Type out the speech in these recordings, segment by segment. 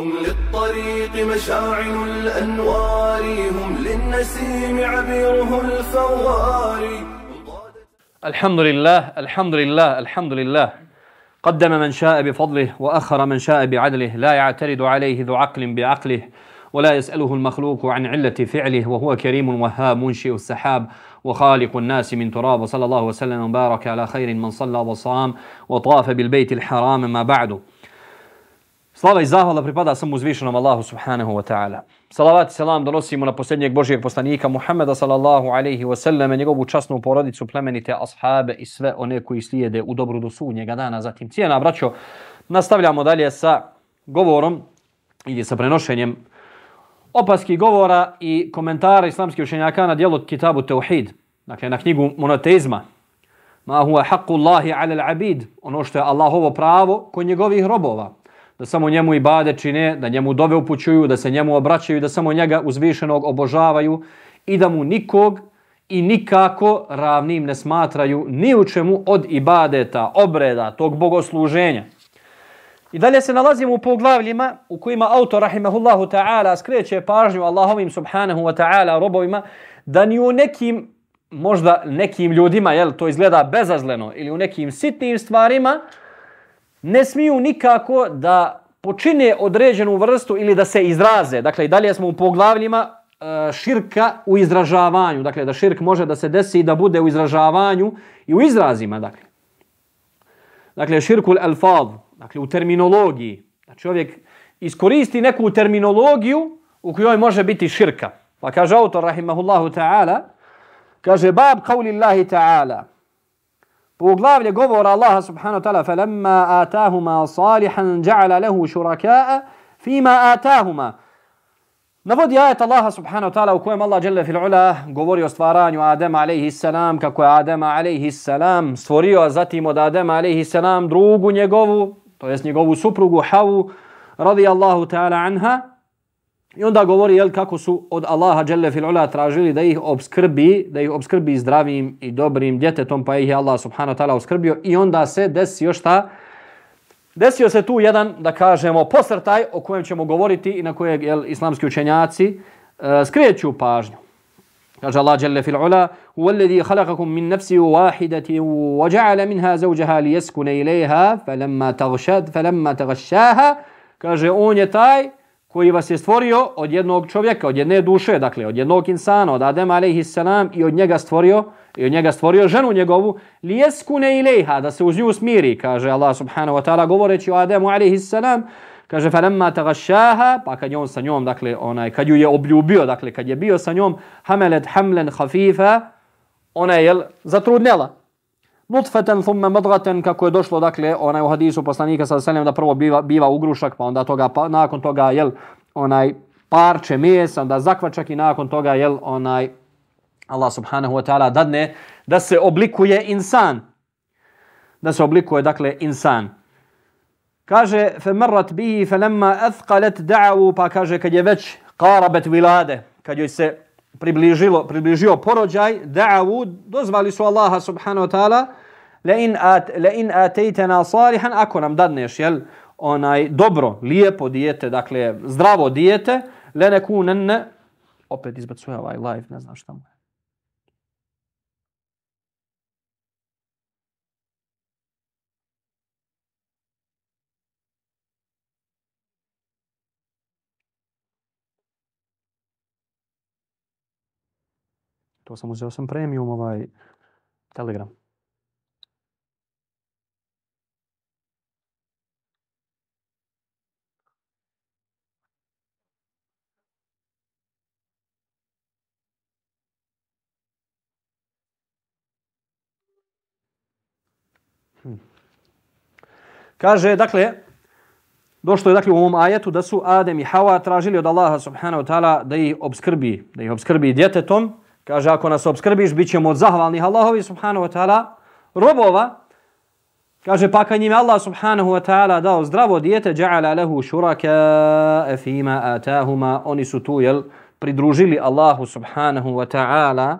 هم للطريق مشاعل الأنوار هم للنسيم عبيره الفوار. الحمد لله الحمد لله الحمد لله قدم من شاء بفضله وأخر من شاء بعدله لا يعترض عليه ذو عقل بعقله ولا يسأله المخلوق عن علة فعله وهو كريم وهاب منشئ السحاب وخالق الناس من تراب. وصلى الله وسلم وبارك على خير من صلى وصام وطاف بالبيت الحرام ما بعد. Slava i zahvala pripada samo uzvišenom Allahu subhanahu wa ta'ala. Salavat i salam donosimo na posljednjeg Božijeg poslanika Muhammeda sallallahu alaihi wa sallam, njegovu časnu porodicu, plemenite ashabe i sve one koji slijede u dobru do sudnjega dana. Zatim cijena, braćo, nastavljamo dalje sa govorom ili sa prenošenjem opaskih govora i komentara islamskih učenjaka na dijelu Kitabu Teuhid, dakle na knjigu monoteizma. Ma huwa haqqu Allahi ala al-abid, ono što je Allahovo pravo kod njegovih robova da samo njemu ibade čine, da njemu dove upućuju, da se njemu obraćaju, da samo njega uzvišenog obožavaju i da mu nikog i nikako ravnim ne smatraju ni u čemu od ibadeta, obreda, tog bogosluženja. I dalje se nalazimo u poglavljima u kojima autor rahimahullahu ta'ala skreće pažnju Allahovim subhanahu wa ta'ala robovima da ni u nekim, možda nekim ljudima, jel, to izgleda bezazleno, ili u nekim sitnim stvarima, ne smiju nikako da počine određenu vrstu ili da se izraze. Dakle, i dalje smo u poglavljima e, širka u izražavanju. Dakle, da širk može da se desi i da bude u izražavanju i u izrazima. Dakle, dakle širkul alfad, dakle, u terminologiji. Da čovjek iskoristi neku terminologiju u kojoj može biti širka. Pa kaže autor, rahimahullahu ta'ala, kaže, bab kaulillahi ta'ala, poglavlje govora Allaha subhanahu wa ta'ala falamma atahuma salihan ja'ala lahu shuraka'a fima atahuma. Navodi ajet Allaha subhanahu wa ta'ala u kojem Allah jalla fil ula govori o stvaranju Adema alaihi salam kako je Adema alaihi salam stvorio zatim od Adema alaihi salam drugu njegovu to jest njegovu suprugu Havu radijallahu ta'ala anha. I onda govori jel, kako su od Allaha dželle fil ula tražili da ih obskrbi, da ih obskrbi zdravim i dobrim djetetom, pa ih je Allah subhanahu ta'ala obskrbio. I onda se desio šta? Desio se tu jedan, da kažemo, posrtaj o kojem ćemo govoriti i na kojeg jel, islamski učenjaci e, skreću pažnju. Kaže Allah dželle fil ula: "Huwa alladhi نَفْسِ min وَجَعَلَ مِنْهَا زَوْجَهَا لِيَسْكُنَ إِلَيْهَا فَلَمَّا تَغْشَاهَا Kaže on je taj koji vas je stvorio od jednog čovjeka, od jedne duše, dakle od jednog insana, od Adema alejhi salam i od njega stvorio i od njega stvorio ženu njegovu li yeskune da se uz nju smiri, kaže Allah subhanahu wa ta'ala govoreći o Ademu alejhi salam, kaže falamma tagashaha, pa kad je on sa njom, dakle onaj kad ju je obljubio, dakle kad je bio sa njom hamalat hamlan khafifa, ona je zatrudnela nutfeten thumma madghatan kako je došlo dakle onaj u hadisu poslanika sa selam da prvo biva biva ugrušak pa onda toga pa nakon toga jel onaj parče mesa onda zakvačak i nakon toga jel onaj Allah subhanahu wa ta'ala dadne da se oblikuje insan. Da se oblikuje dakle insan. Kaže fa marrat bihi falamma athqalat da'u pa kaže kad je već qarabat vilade kad joj se približilo približio porođaj da'avu, dozvali su Allaha subhanahu wa ta'ala la in at la in ataytana salihan ako nam dadneš jel onaj dobro lijepo dijete dakle zdravo dijete le nekunen opet izbacuje ovaj live ne znam šta mu je. To sam uzeo sam premium ovaj Telegram. Hm. Kaže, dakle, došlo je dakle u ovom ajetu da su Adem i Hawa tražili od Allaha subhanahu wa ta'ala da ih obskrbi, da ih obskrbi djetetom. Kaže, ako nas obskrbiš, bit ćemo od zahvalnih Allahovi subhanahu wa ta'ala robova. Kaže, pa kad njim Allah subhanahu wa ta'ala dao zdravo dijete, ja'ala lehu šuraka e fima atahuma, oni su tu, jel, pridružili Allahu subhanahu wa ta'ala,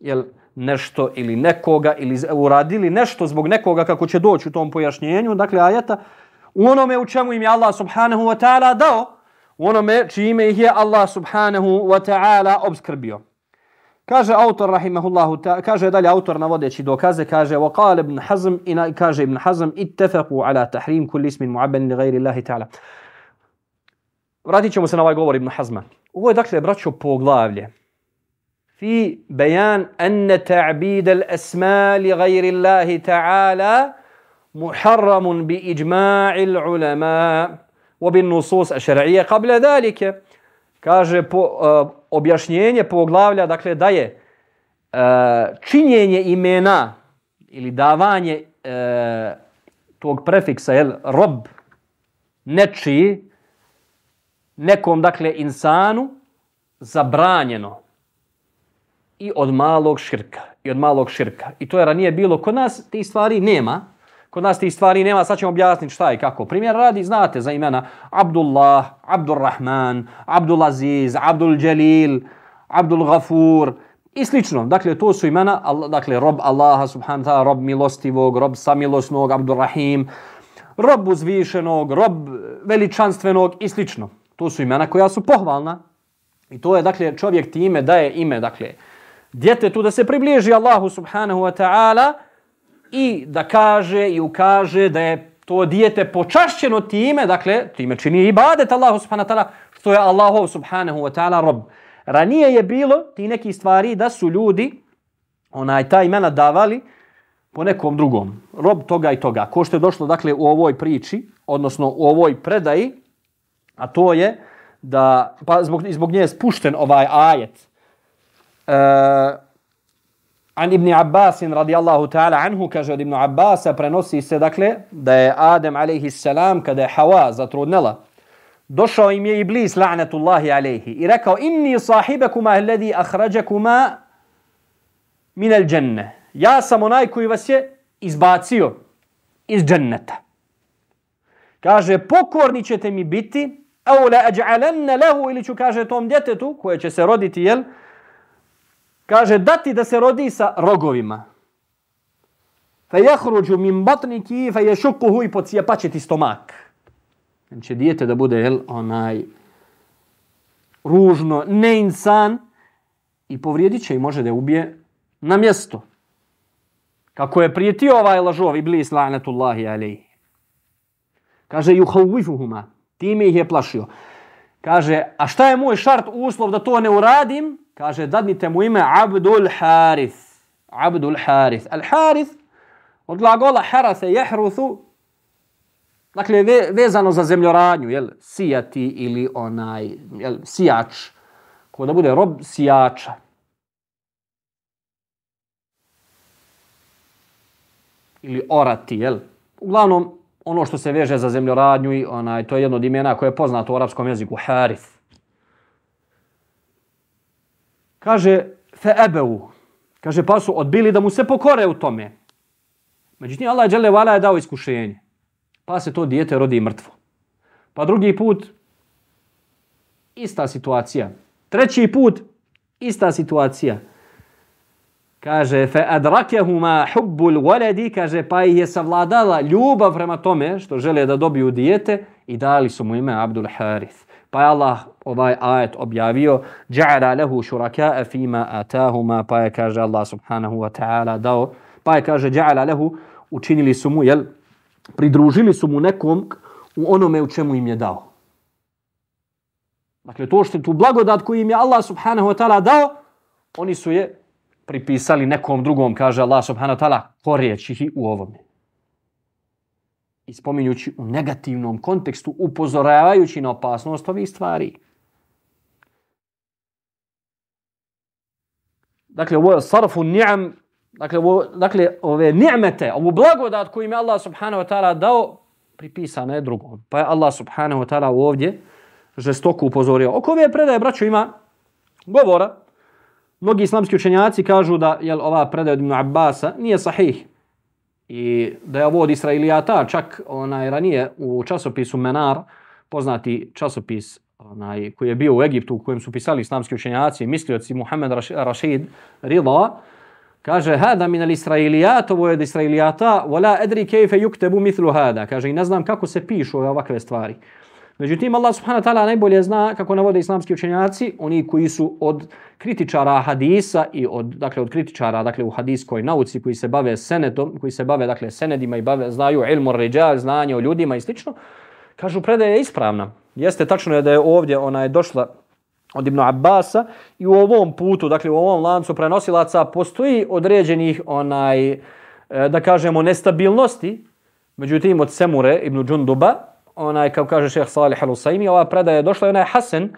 jel, nešto ili nekoga ili uradili nešto zbog nekoga kako će doći u tom pojašnjenju, dakle ajeta, u onome u čemu im je Allah subhanahu wa ta'ala dao u onome čime ih je Allah subhanahu wa ta'ala obskrbio. Kaže autor rahimahullahu ta, kaže dalje autor navodeći dokaze, kaže wa qala ibn Hazm ina kaže ibn Hazm ittafaqu ala tahrim kulli ismin mu'abban li ghayri Allah ta'ala. Vratit ćemo se na ovaj govor ibn Hazma. Ovo je dakle braćo poglavlje. Fi bayan anna ta'bid al-asma li ghayri Allah ta'ala muharram bi ijma' al-ulama wa bin nusus ash-shar'iyyah qabla dhalika. Kaže po, uh, objašnjenje poglavlja, dakle da je uh, e, činjenje imena ili davanje uh, tog prefiksa, jel, rob, nečiji, nekom, dakle, insanu, zabranjeno i od malog širka. I od malog širka. I to je ranije bilo kod nas, ti stvari nema. Kod nas tih stvari nema, sad ćemo objasniti šta i kako. Primjer radi, znate za imena Abdullah, Abdurrahman, Abdulaziz, Abdul Jalil, Abdul Ghafur i slično. Dakle, to su imena, dakle, rob Allaha subhanahu ta'ala, rob milostivog, rob samilosnog, Abdurrahim, rob uzvišenog, rob veličanstvenog i slično. To su imena koja su pohvalna. I to je, dakle, čovjek time daje ime, dakle, djetetu da se približi Allahu subhanahu wa ta'ala, i da kaže i ukaže da je to dijete počašćeno time, dakle, time čini ibadet Allahu subhanahu wa ta'ala, što je Allahu subhanahu wa ta'ala rob. Ranije je bilo ti neki stvari da su ljudi onaj ta imena davali po nekom drugom. Rob toga i toga. Ko što je došlo dakle u ovoj priči, odnosno u ovoj predaji, a to je da, pa zbog, zbog nje je spušten ovaj ajet, e, An Ibn Abbas radijallahu ta'ala anhu kaže od Ibn Abbasa prenosi se dakle da je Adem alejhi salam kada je Hawa zatrudnela došao im je Iblis la'natullahi alejhi i rekao inni sahibakuma alladhi akhrajakuma min al-janna ja sam onaj koji vas je izbacio iz dženneta kaže pokorni ćete mi biti au la aj'alanna lahu ili ću kaže tom djetetu koje će se roditi jel' kaže dati da se rodi sa rogovima. Fa jahruđu min batniki fa ješukuhu i pocijepaće ti stomak. Znači dijete da bude jel, onaj ružno, neinsan i povrijedit će i može da je ubije na mjesto. Kako je prijetio ovaj lažov iblis la'natullahi alejhi. Kaže yuhawifuhuma. Time ih je plašio. Kaže, a šta je moj šart uslov da to ne uradim? Kaže, dadnite mu ime Abdul Harith. Abdul Harith. Al Harith, od glagola harase jehruthu, dakle, ve, vezano za zemljoradnju, jel, sijati ili onaj, jel, sijač, ko da bude rob sijača. Ili orati, jel. Uglavnom, ono što se veže za zemljoradnju, i onaj, to je jedno od imena koje je poznato u arapskom jeziku, Harith kaže fe ebeu, kaže pa su odbili da mu se pokore u tome. Međutim, Allah je je dao iskušenje. Pa se to dijete rodi mrtvo. Pa drugi put, ista situacija. Treći put, ista situacija. Kaže, fe adrakehuma hubbul waladi, kaže, pa je savladala ljubav prema tome što žele da dobiju dijete i dali su mu ime Abdul Harith. Pa je Allah ovaj ajet objavio ja'ala lahu shuraka'a fima atahuma pa je kaže Allah subhanahu wa ta'ala dao pa je kaže ja'ala lahu učinili su mu jel pridružili su mu nekom u onome u čemu im je dao. Dakle, to što tu blagodat koju im je Allah subhanahu wa ta'ala dao, oni su je pripisali nekom drugom, kaže Allah subhanahu wa ta'ala, korijeći u ovome i spominjući u negativnom kontekstu, upozoravajući na opasnost ovih stvari. Dakle, ovo je sarfu ni'am, dakle, ovo, dakle, ove ni'mete, ovu blagodat koju im je Allah subhanahu wa ta'ala dao, pripisana je drugom. Pa je Allah subhanahu wa ta'ala ovdje žestoko upozorio. Oko ove predaje, braćo, ima govora. Mnogi islamski učenjaci kažu da je ova predaja od Ibn Abbasa nije sahih i da je ovo od Israilijata, čak onaj ranije u časopisu Menar, poznati časopis onaj, koji je bio u Egiptu, u kojem su pisali islamski učenjaci, mislioci Muhammed Rashid Rida, kaže, hada min al Israilijat, ovo je od Israilijata, wala edri kejfe yuktebu mithlu hada. Kaže, i ne znam kako se pišu ove ovakve stvari. Međutim, Allah subhanahu wa ta'ala najbolje zna kako navode islamski učenjaci, oni koji su od kritičara hadisa i od, dakle, od kritičara dakle, u hadiskoj nauci koji se bave senedom, koji se bave dakle, senedima i bave, znaju ilmu ređal, znanje o ljudima i slično, kažu predaja je ispravna. Jeste tačno je da je ovdje ona je došla od Ibn Abbasa i u ovom putu, dakle u ovom lancu prenosilaca postoji određenih onaj, eh, da kažemo, nestabilnosti, međutim od Semure Ibn Džunduba, onaj, kao kaže šeheh Salih al-Usaimi, ova predaja je došla i ona je Hasan,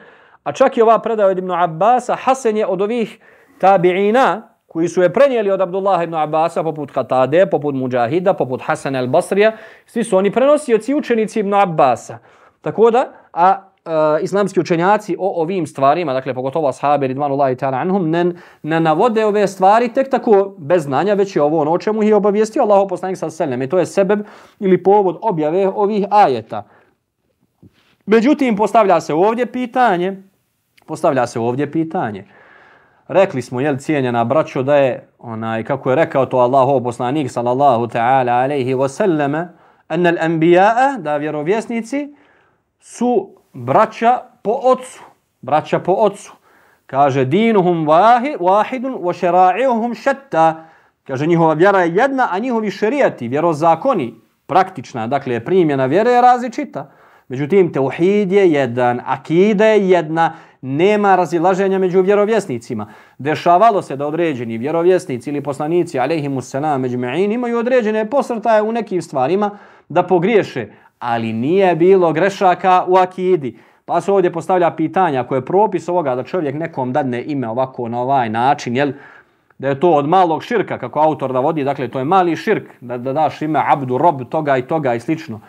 a čak i ova predaja od Ibn Abbasa, Hasan je od ovih tabi'ina, koji su je prenijeli od Abdullah ibn Abbasa, poput Katade, poput Mujahida, poput Hasan al-Basrija, svi su oni prenosioci učenici Ibn Abbasa. Tako da, a Eh, islamski učenjaci o ovim stvarima, dakle pogotovo ashabi ridvanullahi ta'ala anhum, ne, ne navode ove stvari tek tako bez znanja, već je ovo ono o čemu je obavijestio Allahu poslanik sa selem. I to je sebeb ili povod objave ovih ajeta. Međutim, postavlja se ovdje pitanje, postavlja se ovdje pitanje. Rekli smo, jel cijenjena braćo, da je, onaj, kako je rekao to Allahu poslanik sallallahu ta'ala alaihi wa sallama, enel anbija'a, da vjerovjesnici, su braća po ocu. Braća po ocu. Kaže, dinuhum wahidun wa šera'iuhum šetta. Kaže, njihova vjera je jedna, a njihovi šerijati, vjerozakoni, praktična, dakle, primjena vjere je različita. Međutim, teuhid je jedan, akida je jedna, nema razilaženja među vjerovjesnicima. Dešavalo se da određeni vjerovjesnici ili poslanici, alaihimu selam, među imaju određene posrtaje u nekim stvarima da pogriješe, ali nije bilo grešaka u akidi. Pa se ovdje postavlja pitanja koje je propis ovoga da čovjek nekom dadne ime ovako na ovaj način, jel? da je to od malog širka, kako autor da vodi, dakle to je mali širk, da, da daš ime abdu, rob, toga i toga i slično.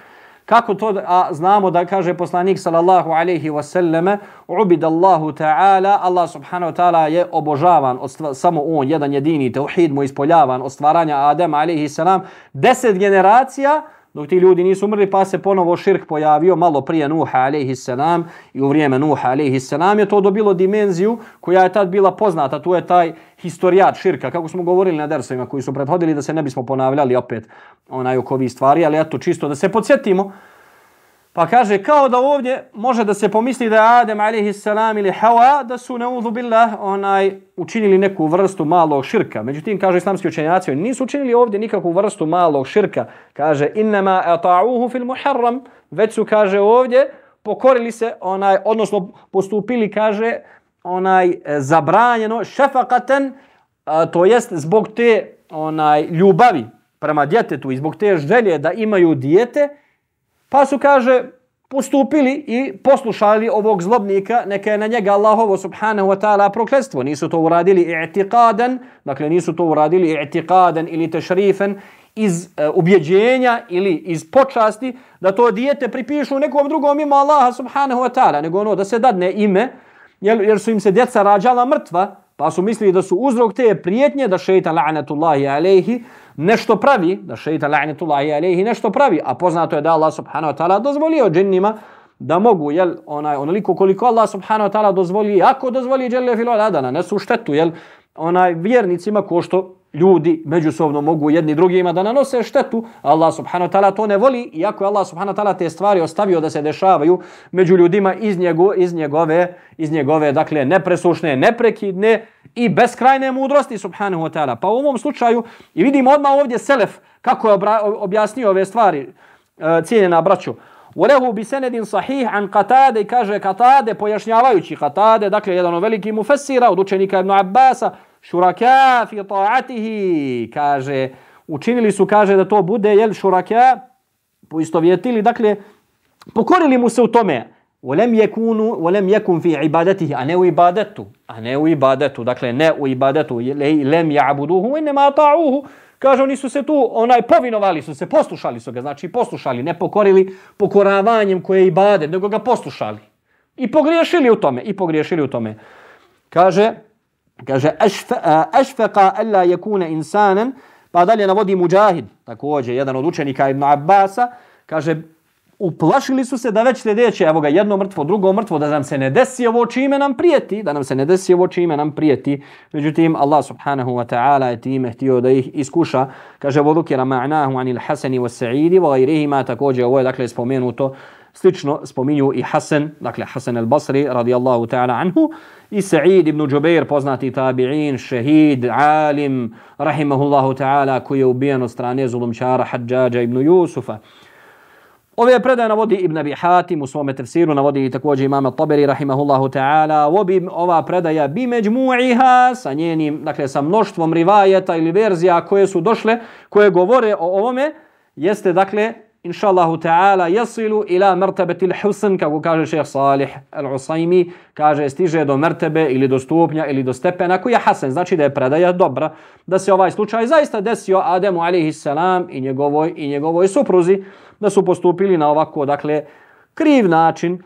Kako to a znamo da kaže poslanik sallallahu alejhi ve selleme ubidallahu ta'ala Allah subhanahu wa ta'ala je obožavan od samo on jedan jedini tauhid mu ispoljavan od stvaranja Adema alejhi salam 10 generacija dok ti ljudi nisu umrli pa se ponovo širk pojavio malo prije Nuha alaihi salam i u vrijeme Nuha alaihi salam je to dobilo dimenziju koja je tad bila poznata. Tu je taj historijat širka kako smo govorili na dersovima koji su prethodili da se ne bismo ponavljali opet onaj oko ovih stvari ali eto čisto da se podsjetimo Pa kaže kao da ovdje može da se pomisli da je Adem alaihi salam ili Hawa da su neudhu billah onaj učinili neku vrstu malog širka. Međutim, kaže islamski učenjaci, nisu učinili ovdje nikakvu vrstu malog širka. Kaže, innama ata'uhu fil muharram, već su, kaže ovdje, pokorili se, onaj, odnosno postupili, kaže, onaj e, zabranjeno, šefakaten, to jest zbog te onaj ljubavi prema djetetu i zbog te želje da imaju dijete, Pa su, kaže, postupili i poslušali ovog zlobnika, neka je na njega Allahovo subhanahu wa ta'ala prokletstvo. Nisu to uradili i'tiqadan, dakle nisu to uradili i'tiqadan ili tešrifen iz e, ubjeđenja ili iz počasti da to dijete pripišu nekom drugom ima Allaha subhanahu wa ta'ala, nego ono da se dadne ime, jer, jer su im se djeca rađala mrtva, pa su mislili da su uzrok te prijetnje da šeitan la'natullahi alejhi nešto pravi, da šeitan la'natullahi alejhi nešto pravi, a poznato je da Allah subhanahu wa ta'ala dozvolio džinnima da mogu, jel, onaj, onoliko koliko Allah subhanahu wa ta'ala dozvoli, ako dozvoli dželle filo da nanesu štetu, jel, onaj, vjernicima ko što ljudi međusobno mogu jedni drugima da nanose štetu. Allah subhanahu wa ta'ala to ne voli, iako je Allah subhanahu wa ta'ala te stvari ostavio da se dešavaju među ljudima iz, njego, iz njegove, iz njegove, dakle, nepresušne, neprekidne i beskrajne mudrosti subhanahu wa ta'ala. Pa u ovom slučaju, i vidimo odmah ovdje Selef kako je objasnio ove stvari, uh, cijenjena braću, Ulehu bi senedin sahih an katade, kaže katade, pojašnjavajući katade, dakle, jedan od velikih mufessira, od učenika Ibn Abbasa, šuraka fi ta'atihi kaže učinili su kaže da to bude jel šuraka poistovjetili dakle pokorili mu se u tome. ولم يكونوا ولم يكن في عبادته انا وعبادته انا وعبادته dakle ne u ibadatu lem ya'buduhu inma ta'uhu. Kaže oni su se tu onaj povinovali su se poslušali su ga znači poslušali ne pokorili pokoravanjem koje je ibadet nego ga poslušali. I pogriješili u tome i pogriješili u tome. Kaže kaže ashfaqa alla yakuna insanan pa dalje navodi mujahid takođe jedan od učenika ibn Abbasa kaže uplašili su se da već sljedeće, evo ga, jedno mrtvo, drugo mrtvo, da nam se ne desi ovo čime nam prijeti, da nam se ne desi ovo čime nam prijeti. Međutim, Allah subhanahu wa ta'ala je time htio da ih iskuša. Kaže, vodukira ma'nahu anil hasani wa sa'idi wa gajrihima, također ovo je dakle spomenuto Slično spominju i Hasan, dakle Hasan al-Basri radijallahu ta'ala anhu i Sa'id ibn Jubair, poznati tabi'in, šehid, alim, rahimahullahu ta'ala, koji je ubijen od strane zulumčara Hadžađa ibn Jusufa. Ove predaje navodi Ibn Abi Hatim u svome tefsiru, navodi i također imama Taberi, rahimahullahu ta'ala. Obi, ova predaja bi međmu'iha sa njenim, dakle sa mnoštvom rivajeta ili verzija koje su došle, koje govore o ovome, jeste dakle inša Allahu ta'ala, jasilu ila mrtabetil husn, kako kaže šeheh Salih al-Usaymi, kaže stiže do mrtebe ili do stupnja ili do stepena koji je hasen, znači da je predaja dobra, da se ovaj slučaj zaista desio Ademu a.s. salam i njegovoj, i njegovoj supruzi, da su postupili na ovako, dakle, kriv način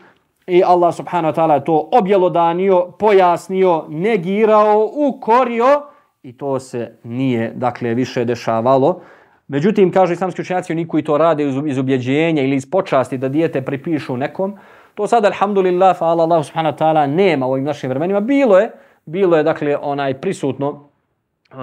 i Allah subhanahu wa ta'ala to objelodanio, pojasnio, negirao, ukorio i to se nije, dakle, više dešavalo. Međutim, kaže islamski učenjaci, oni koji to rade iz iz ubjeđenja ili iz počasti da dijete pripišu nekom, to sad, alhamdulillah, fa Allah subhanahu wa ta'ala, nema u ovim našim vremenima. Bilo je, bilo je, dakle, onaj prisutno uh,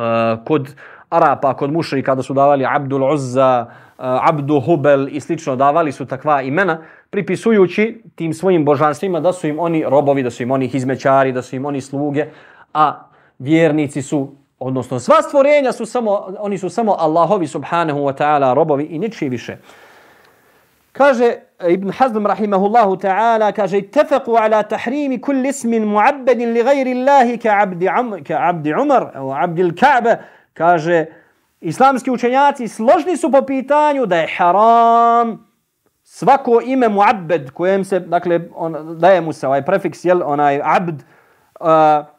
kod Arapa, kod mušri, kada su davali Abdul Uzza, uh, Abdu Hubel i slično, davali su takva imena, pripisujući tim svojim božanstvima da su im oni robovi, da su im oni hizmećari, da su im oni sluge, a vjernici su odnosno sva stvorenja su samo, oni su samo Allahovi subhanahu wa ta'ala robovi i ničiji više. Kaže Ibn Hazm rahimahullahu ta'ala, kaže tefeku ala tahrimi kulli ismin muabbedin li gajri Allahi ka abdi, um, ka abdi Umar, o abdi Ka'be, kaže islamski učenjaci složni su po pitanju da je haram svako ime muabbed kojem se, dakle, on, daje mu se ovaj prefiks, jel, onaj abd,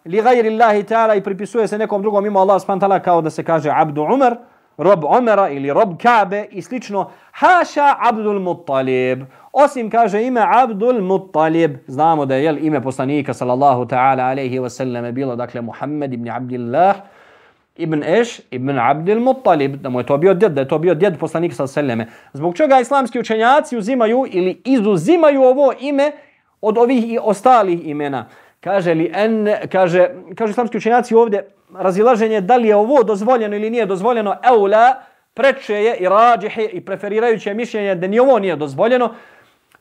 li gajri Allahi ta'ala i pripisuje se nekom drugom ima Allah subhanahu kao da se kaže Abdu Umar, Rob Umara ili Rob Kabe i slično. Haša Abdul Muttalib. Osim kaže ime Abdul Muttalib. Znamo da je jel, ime poslanika sallallahu ta'ala alaihi wa sallam bilo dakle Muhammed ibn Abdillah ibn Eš ibn Abdul Muttalib. Da mu je to bio djed, da je to bio djed poslanika sallallahu alaihi. Zbog čega islamski učenjaci uzimaju ili izuzimaju ovo ime od ovih i ostalih imena. Kaže li en, kaže, kaže islamski učenjaci ovdje, razilaženje da li je ovo dozvoljeno ili nije dozvoljeno, eula, preče je i rađihe i preferirajuće mišljenje da ni ovo nije dozvoljeno.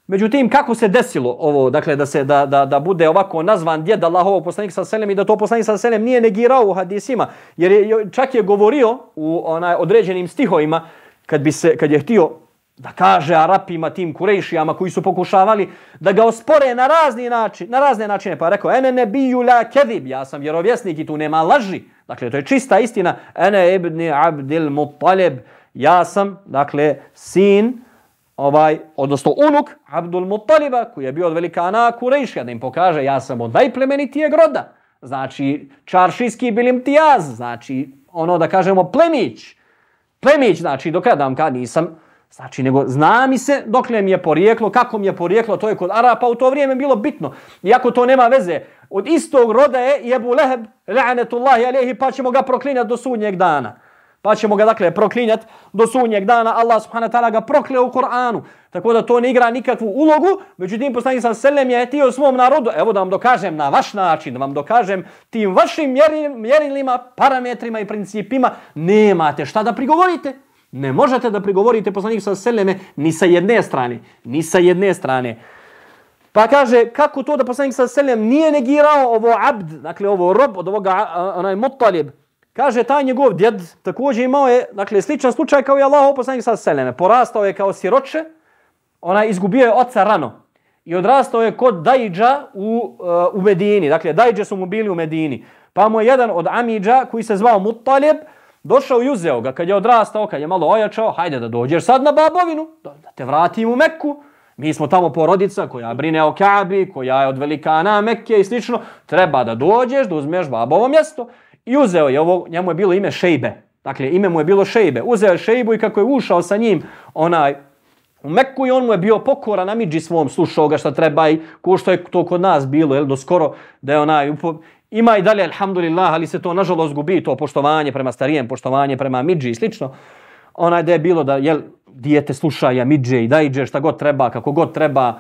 Međutim, kako se desilo ovo, dakle, da se da, da, da bude ovako nazvan djed Allahovog poslanika sa selem i da to poslanik sa selem nije negirao u hadisima, jer je, čak je govorio u onaj određenim stihovima, kad, bi se, kad je htio da kaže Arapima, tim Kurejšijama koji su pokušavali da ga ospore na razni način, na razne načine. Pa rekao, ene ne biju la kedib, ja sam vjerovjesnik i tu nema laži. Dakle, to je čista istina. Ene ibni abdil mutalib, ja sam, dakle, sin, ovaj, odnosno unuk Abdul Mutaliba, koji je bio od velikana Kurejšija, da im pokaže, ja sam od najplemenitijeg roda. Znači, čaršijski bilimtijaz, znači, ono da kažemo plemić. Plemić, znači, do kada vam kad nisam, Znači, nego zna mi se dok mi je porijeklo, kako mi je porijeklo, to je kod Arapa u to vrijeme bilo bitno. Iako to nema veze, od istog roda je i Ebu Leheb, la'anetullahi alihi, pa ćemo ga proklinjati do sudnjeg dana. Pa ćemo ga, dakle, proklinjati do sunnjeg dana. Allah subhanahu wa ta'ala ga prokleo u Koranu. Tako da to ne igra nikakvu ulogu. Međutim, poslanik sam selem je tio svom narodu. Evo da vam dokažem na vaš način, da vam dokažem tim vašim mjerilima, parametrima i principima. Nemate šta da prigovorite. Ne možete da prigovorite poslanik sa seleme ni sa jedne strane. Ni sa jedne strane. Pa kaže, kako to da poslanik sa selem nije negirao ovo abd, dakle ovo rob od ovoga onaj mutalib. Kaže, taj njegov djed također imao je, dakle, sličan slučaj kao i Allah poslanik sa seleme. Porastao je kao siroče, ona izgubio je oca rano. I odrastao je kod Dajđa u, uh, u Medini. Dakle, Dajđe su mu bili u Medini. Pa mu je jedan od Amidža koji se zvao Mutalib, Došao i uzeo ga kad je odrastao, kad je malo ojačao, hajde da dođeš sad na babovinu, da te vratim u Meku. Mi smo tamo porodica koja brine o Kabi, koja je od velikana Mekke i slično. Treba da dođeš, da uzmeš babovo mjesto. I uzeo je ovo, njemu je bilo ime Šejbe. Dakle, ime mu je bilo Šejbe. Uzeo je Šejbu i kako je ušao sa njim onaj, u Meku i on mu je bio pokora na miđi svom, slušao ga šta treba i ko što je to kod nas bilo, jel, do skoro da je onaj, Ima i dalje, alhamdulillah, ali se to nažalost gubi, to poštovanje prema starijem, poštovanje prema midži i slično. Onaj da je bilo da, jel, dijete sluša ja midže i dajđe šta god treba, kako god treba,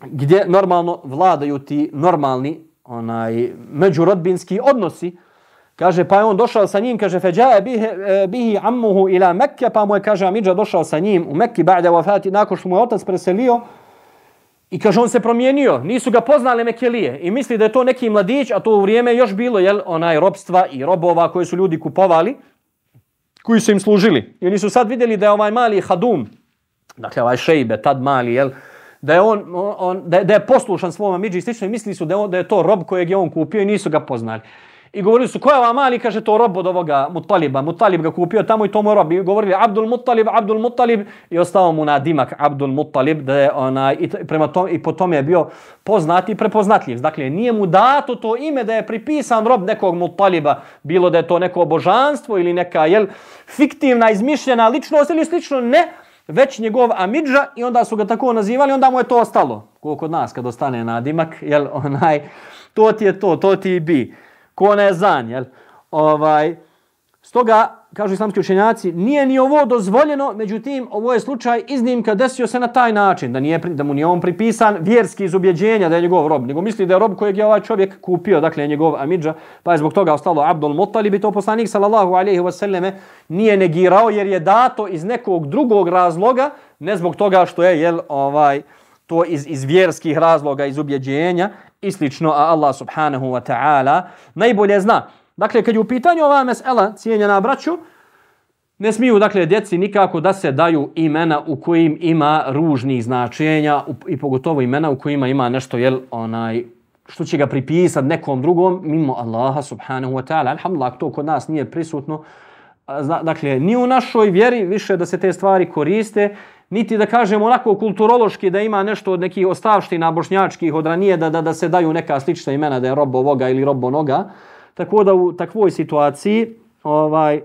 gdje normalno vladaju ti normalni onaj međurodbinski odnosi, kaže, pa je on došao sa njim, kaže, feđaje bihi, e, bihi ammuhu ila Mekke, pa mu je, kaže, Amidža došao sa njim u Mekki, ba'de wafati, nakon što mu je otac preselio, I kaže, on se promijenio, nisu ga poznali Mekelije i misli da je to neki mladić, a to u vrijeme još bilo, jel, onaj robstva i robova koje su ljudi kupovali, koji su im služili. I oni su sad vidjeli da je ovaj mali Hadum, dakle ovaj šejbe, tad mali, jel, da je on, on da, je, da je poslušan svom Amidži i slično i mislili su da je, on, da je to rob kojeg je on kupio i nisu ga poznali. I govorili su, ko je ova mali, kaže to rob od ovoga Mutaliba. Mutalib ga kupio tamo i to mu rob. I govorili, Abdul Mutalib, Abdul Mutalib. I ostao mu na dimak Abdul Mutalib. Da je ona, i, prema tom, I po tome je bio poznat i prepoznatljiv. Dakle, nije mu dato to ime da je pripisan rob nekog Mutaliba. Bilo da je to neko božanstvo ili neka jel, fiktivna, izmišljena ličnost ili slično. Ne, već njegov Amidža i onda su ga tako nazivali, onda mu je to ostalo. Koliko kod nas kad ostane nadimak, jel, onaj, to ti je to, to ti bi ko ne zan, jel? Ovaj, stoga, kažu islamski učenjaci, nije ni ovo dozvoljeno, međutim, ovo je slučaj iznimka desio se na taj način, da, nije, da mu nije on pripisan vjerski iz ubjeđenja da je njegov rob, nego misli da je rob kojeg je ovaj čovjek kupio, dakle, njegov Amidža, pa je zbog toga ostalo Abdul Muttalib i to poslanik, sallallahu alaihi wasallame, nije negirao jer je dato iz nekog drugog razloga, ne zbog toga što je, jel, ovaj, to iz, iz vjerskih razloga, iz ubjeđenja, i slično, a Allah subhanahu wa ta'ala najbolje zna. Dakle, kad je u pitanju ova mesela, cijenjena braću, ne smiju, dakle, djeci nikako da se daju imena u kojim ima ružnih značenja i pogotovo imena u kojima ima nešto, jel, onaj, što će ga pripisati nekom drugom mimo Allaha subhanahu wa ta'ala. Alhamdulillah, to kod nas nije prisutno. Dakle, ni u našoj vjeri više da se te stvari koriste, niti da kažemo onako kulturološki da ima nešto od nekih ostavština bošnjačkih od ranije da, da, da se daju neka slična imena da je rob ovoga ili rob onoga. Tako da u takvoj situaciji, ovaj,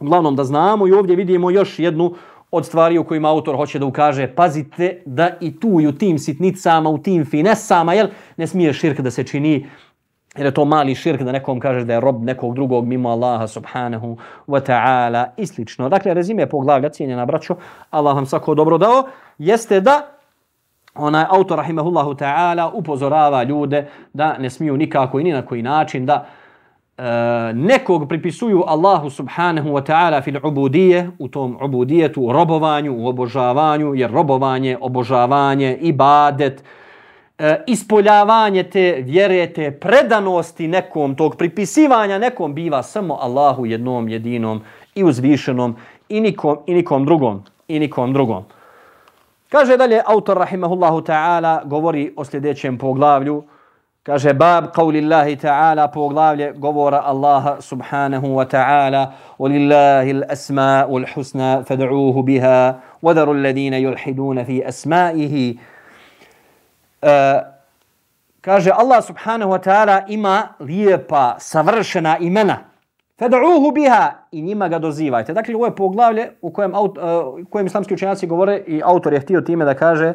uglavnom da znamo i ovdje vidimo još jednu od stvari u kojima autor hoće da ukaže, pazite da i tu i u tim sitnicama, u tim finesama, jel, ne smije širk da se čini Jer je to mali širk da nekom kažeš da je rob nekog drugog mimo Allaha subhanahu wa ta'ala i slično. Dakle, rezime poglavlja, cijenjena braćo, Allah vam svako dobro dao, jeste da onaj autor rahimahullahu ta'ala upozorava ljude da ne smiju nikako i ni na koji način da e, nekog pripisuju Allahu subhanahu wa ta'ala fil ubudije, u tom ubudijetu, u robovanju, u obožavanju, jer robovanje, obožavanje, ibadet, e, ispoljavanje te vjere, te predanosti nekom, tog pripisivanja nekom biva samo Allahu jednom, jedinom i uzvišenom i nikom, i nikom drugom. I nikom drugom. Kaže dalje autor rahimahullahu ta'ala govori o sljedećem poglavlju. Kaže bab qaulillahi ta'ala poglavlje govora Allaha subhanahu wa ta'ala وَلِلَّهِ الْأَسْمَاءُ الْحُسْنَى biha بِهَا وَذَرُوا الَّذِينَ yulhiduna fi asma'ihi E, kaže Allah subhanahu wa ta'ala ima lijepa, savršena imena. Fed'uhu biha i njima ga dozivajte. Dakle, ovo je poglavlje u kojem, uh, kojem islamski učenjaci govore i autor je htio time da kaže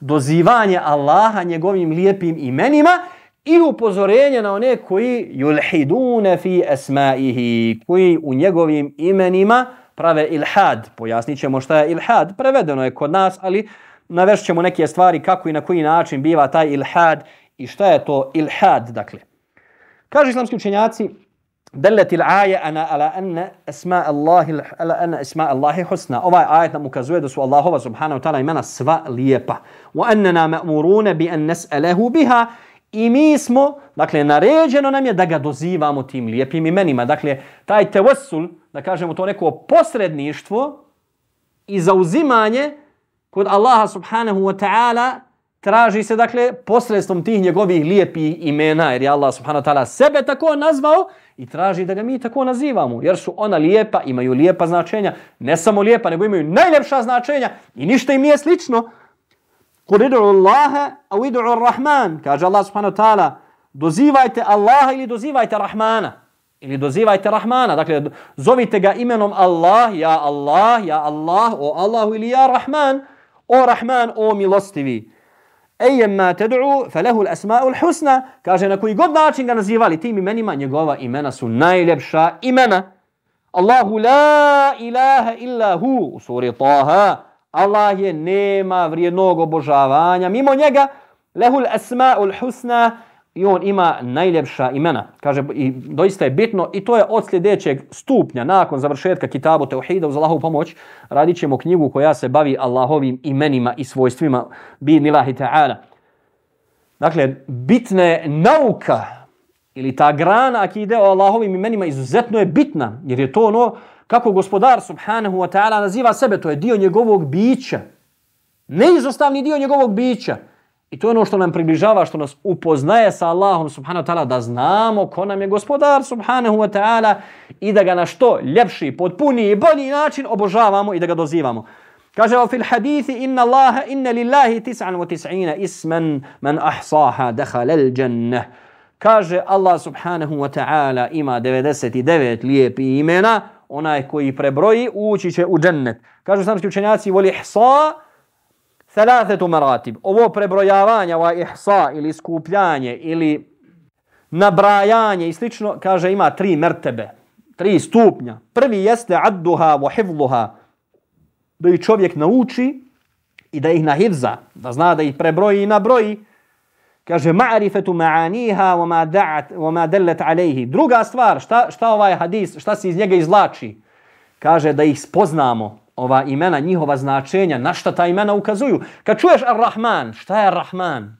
dozivanje Allaha njegovim lijepim imenima i upozorenje na one koji yulhidune fi esmaihi, koji u njegovim imenima prave ilhad. Pojasnit ćemo šta je ilhad. Prevedeno je kod nas, ali uh, navešćemo neke stvari kako i na koji način biva taj ilhad i šta je to ilhad, dakle. Kaže islamski učenjaci, Deletil aje ana ala anna asma Allahi ala anna asma Allahi husna. Ovaj ajet nam ukazuje da su Allahova subhanahu wa ta'ala imena sva lijepa. Wa annana ma'muruna bi an nas'alahu biha. I mi smo, dakle, naređeno nam je da ga dozivamo tim lijepim imenima. Dakle, taj tevassul, da kažemo to neko posredništvo i zauzimanje kod Allaha subhanahu wa ta'ala traži se dakle posredstvom tih njegovih lijepih imena jer je Allah subhanahu wa ta'ala sebe tako nazvao i traži da ga mi tako nazivamo jer su ona lijepa, imaju lijepa značenja ne samo lijepa nego imaju najljepša značenja i ništa im nije slično. Kod idu Allaha a idu Rahman kaže Allah subhanahu wa ta'ala dozivajte Allaha ili dozivajte Rahmana. Ili dozivajte Rahmana dakle zovite ga imenom Allah ja Allah ja Allah o Allahu ili ja Rahman. O Rahman, o milostivi. Ejem ma ted'u, felehu l'asma'u l'husna. Kaže, na koji god način ga nazivali tim imenima, njegova imena su najljepša imena. Allahu la ilaha illa hu. U suri Taha. Allah je nema vrijednog obožavanja. Mimo njega, lehu l'asma'u l'husna i on ima najljepša imena. Kaže, i doista je bitno i to je od sljedećeg stupnja, nakon završetka Kitabu Teuhida uz Allahovu pomoć, radit ćemo knjigu koja se bavi Allahovim imenima i svojstvima, bi nilahi ta'ala. Dakle, bitna je nauka ili ta grana akide o Allahovim imenima izuzetno je bitna, jer je to ono kako gospodar subhanahu wa ta'ala naziva sebe, to je dio njegovog bića. Neizostavni dio njegovog bića. I to je ono što nam približava, što nas upoznaje sa Allahom subhanahu wa ta'ala, da znamo ko nam je gospodar subhanahu wa ta'ala i da ga na što ljepši, potpuniji i bolji način obožavamo i da ga dozivamo. Kaže u fil hadithi inna Allaha inna lillahi tis'an wa tis'ina isman man ahsaha dakhala al jannah. Kaže Allah subhanahu wa ta'ala ima 99 lijepi imena, onaj koji prebroji ući će u džennet. Kažu samski učenjaci voli ihsa thalathetu maratib. Ovo prebrojavanje, ova ihsa ili skupljanje ili nabrajanje i slično, kaže ima tri mertebe, tri stupnja. Prvi jeste adduha wa hivluha, da ih čovjek nauči i da ih nahivza, da zna da ih prebroji i nabroji. Kaže ma'rifatu ma'aniha wa ma da'at wa ma dallat alayhi. Druga stvar, šta šta ovaj hadis, šta se iz njega izlači? Kaže da ih spoznamo, ova imena, njihova značenja, na šta ta imena ukazuju. Kad čuješ Ar-Rahman, šta je Ar-Rahman?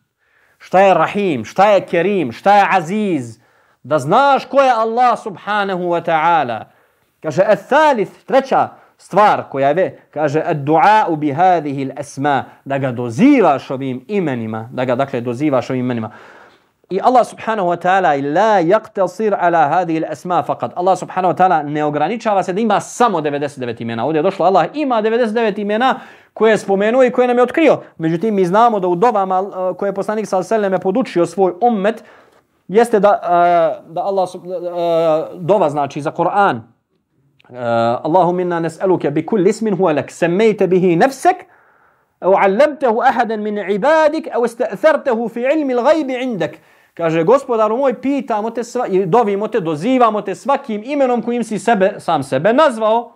Šta je Rahim? Šta je Kerim? Šta je Aziz? Da znaš ko je Allah subhanahu wa ta'ala. Kaže, al-thalith, treća stvar koja je, kaže, ad-du'a bi hadhihi al-asma, da ga dozivaš ovim imenima, da ga, dakle, dozivaš ovim imenima. I Allah subhanahu wa ta'ala la yaqtasir ala hadhihi al-asma faqat. Allah subhanahu wa ta'ala ne ograničava se da ima samo 99 imena. Ovdje je došlo Allah ima 99 imena koje je spomenuo i koje nam je otkrio. Međutim, mi znamo da u dovama eh, koje je poslanik sallallahu alejhi ve podučio svoj ummet jeste da, eh, da Allah eh, dova znači za Kur'an. Allahumma inna nas'aluka bi kulli ismin huwa lak samaita bihi nafsak أو علمته أحدا من عبادك أو استأثرته في علم الغيب عندك Kaže, gospodaru moj, pitamo te, sva, i dovimo te, dozivamo te svakim imenom kojim si sebe, sam sebe nazvao.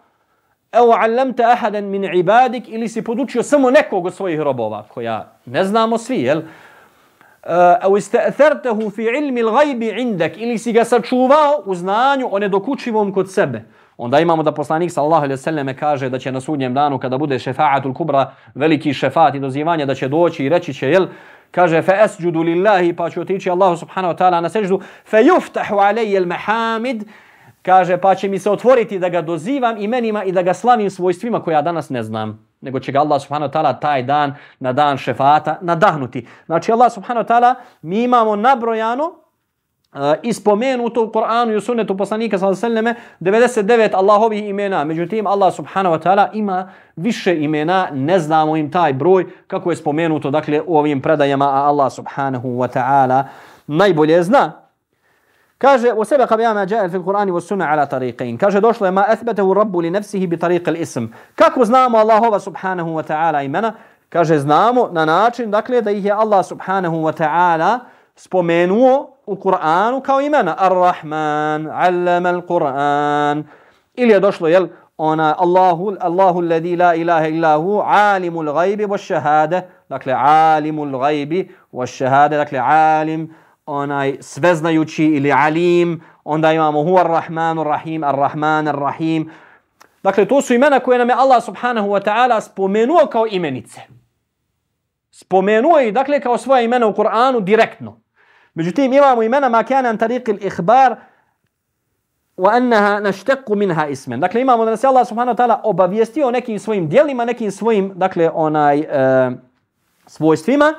Evo allamte ahadan min ibadik ili si podučio samo nekog od svojih robova, koja ne znamo svi, jel? Evo iste'thertehu fi ilmi l'gajbi indak ili si ga sačuvao u znanju o nedokučivom kod sebe. Onda imamo da poslanik sallallahu alejhi ve selleme kaže da će na sudnjem danu kada bude šefaatul kubra, veliki šefat i dozivanje da će doći i reći će jel kaže fa asjudu lillahi pa će otići Allahu subhanahu wa ta'ala na seždu. Fa yuftahu alayya al-mahamid kaže pa će mi se otvoriti da ga dozivam imenima i da ga slavim svojstvima koja danas ne znam. Nego će ga Allah subhanahu wa ta'ala taj dan na dan šefata nadahnuti. Znači Allah subhanahu wa ta'ala mi imamo nabrojano Eh, ispomenuto u Koranu i u sunnetu poslanika sallallahu 99 Allahovih imena. Međutim, Allah subhanahu wa ta'ala ima više imena, ne znamo im taj broj kako je spomenuto dakle, u ovim predajama, a Allah subhanahu wa ta'ala najbolje zna. Kaže, u sebe kao jama jael fil Kur'ani wa sunna ala tariqin. Kaže, došlo je ma ethbetehu rabbu li nefsihi bi tariq il ism. Kako znamo Allahova subhanahu wa ta'ala imena? Kaže, znamo na način, dakle, da ih je Allah subhanahu wa ta'ala spomenuo u Kur'anu kao imena Ar-Rahman, Allama al-Kur'an. Ili je došlo, jel, ona Allahu, Allahu alladhi la ilaha illa hu, alimul gajbi wa shahada. Dakle, alimul gajbi wa shahada. Dakle, alim, onaj sveznajući ili alim. Onda imamo huwa ar-Rahmanu rahim ar-Rahman ar-Rahim. Dakle, to su imena koje nam je Allah subhanahu wa ta'ala spomenuo kao imenice. Spomenuo ih, dakle, kao svoje imena u Kur'anu direktno. Međutim, imamo imena ma kana an tariq al-ikhbar wa annaha nashtaqu minha ismen. Dakle, imamo da nas Allah subhanahu wa ta'ala obavijestio nekim svojim djelima, nekim svojim, dakle, onaj, e, svojstvima,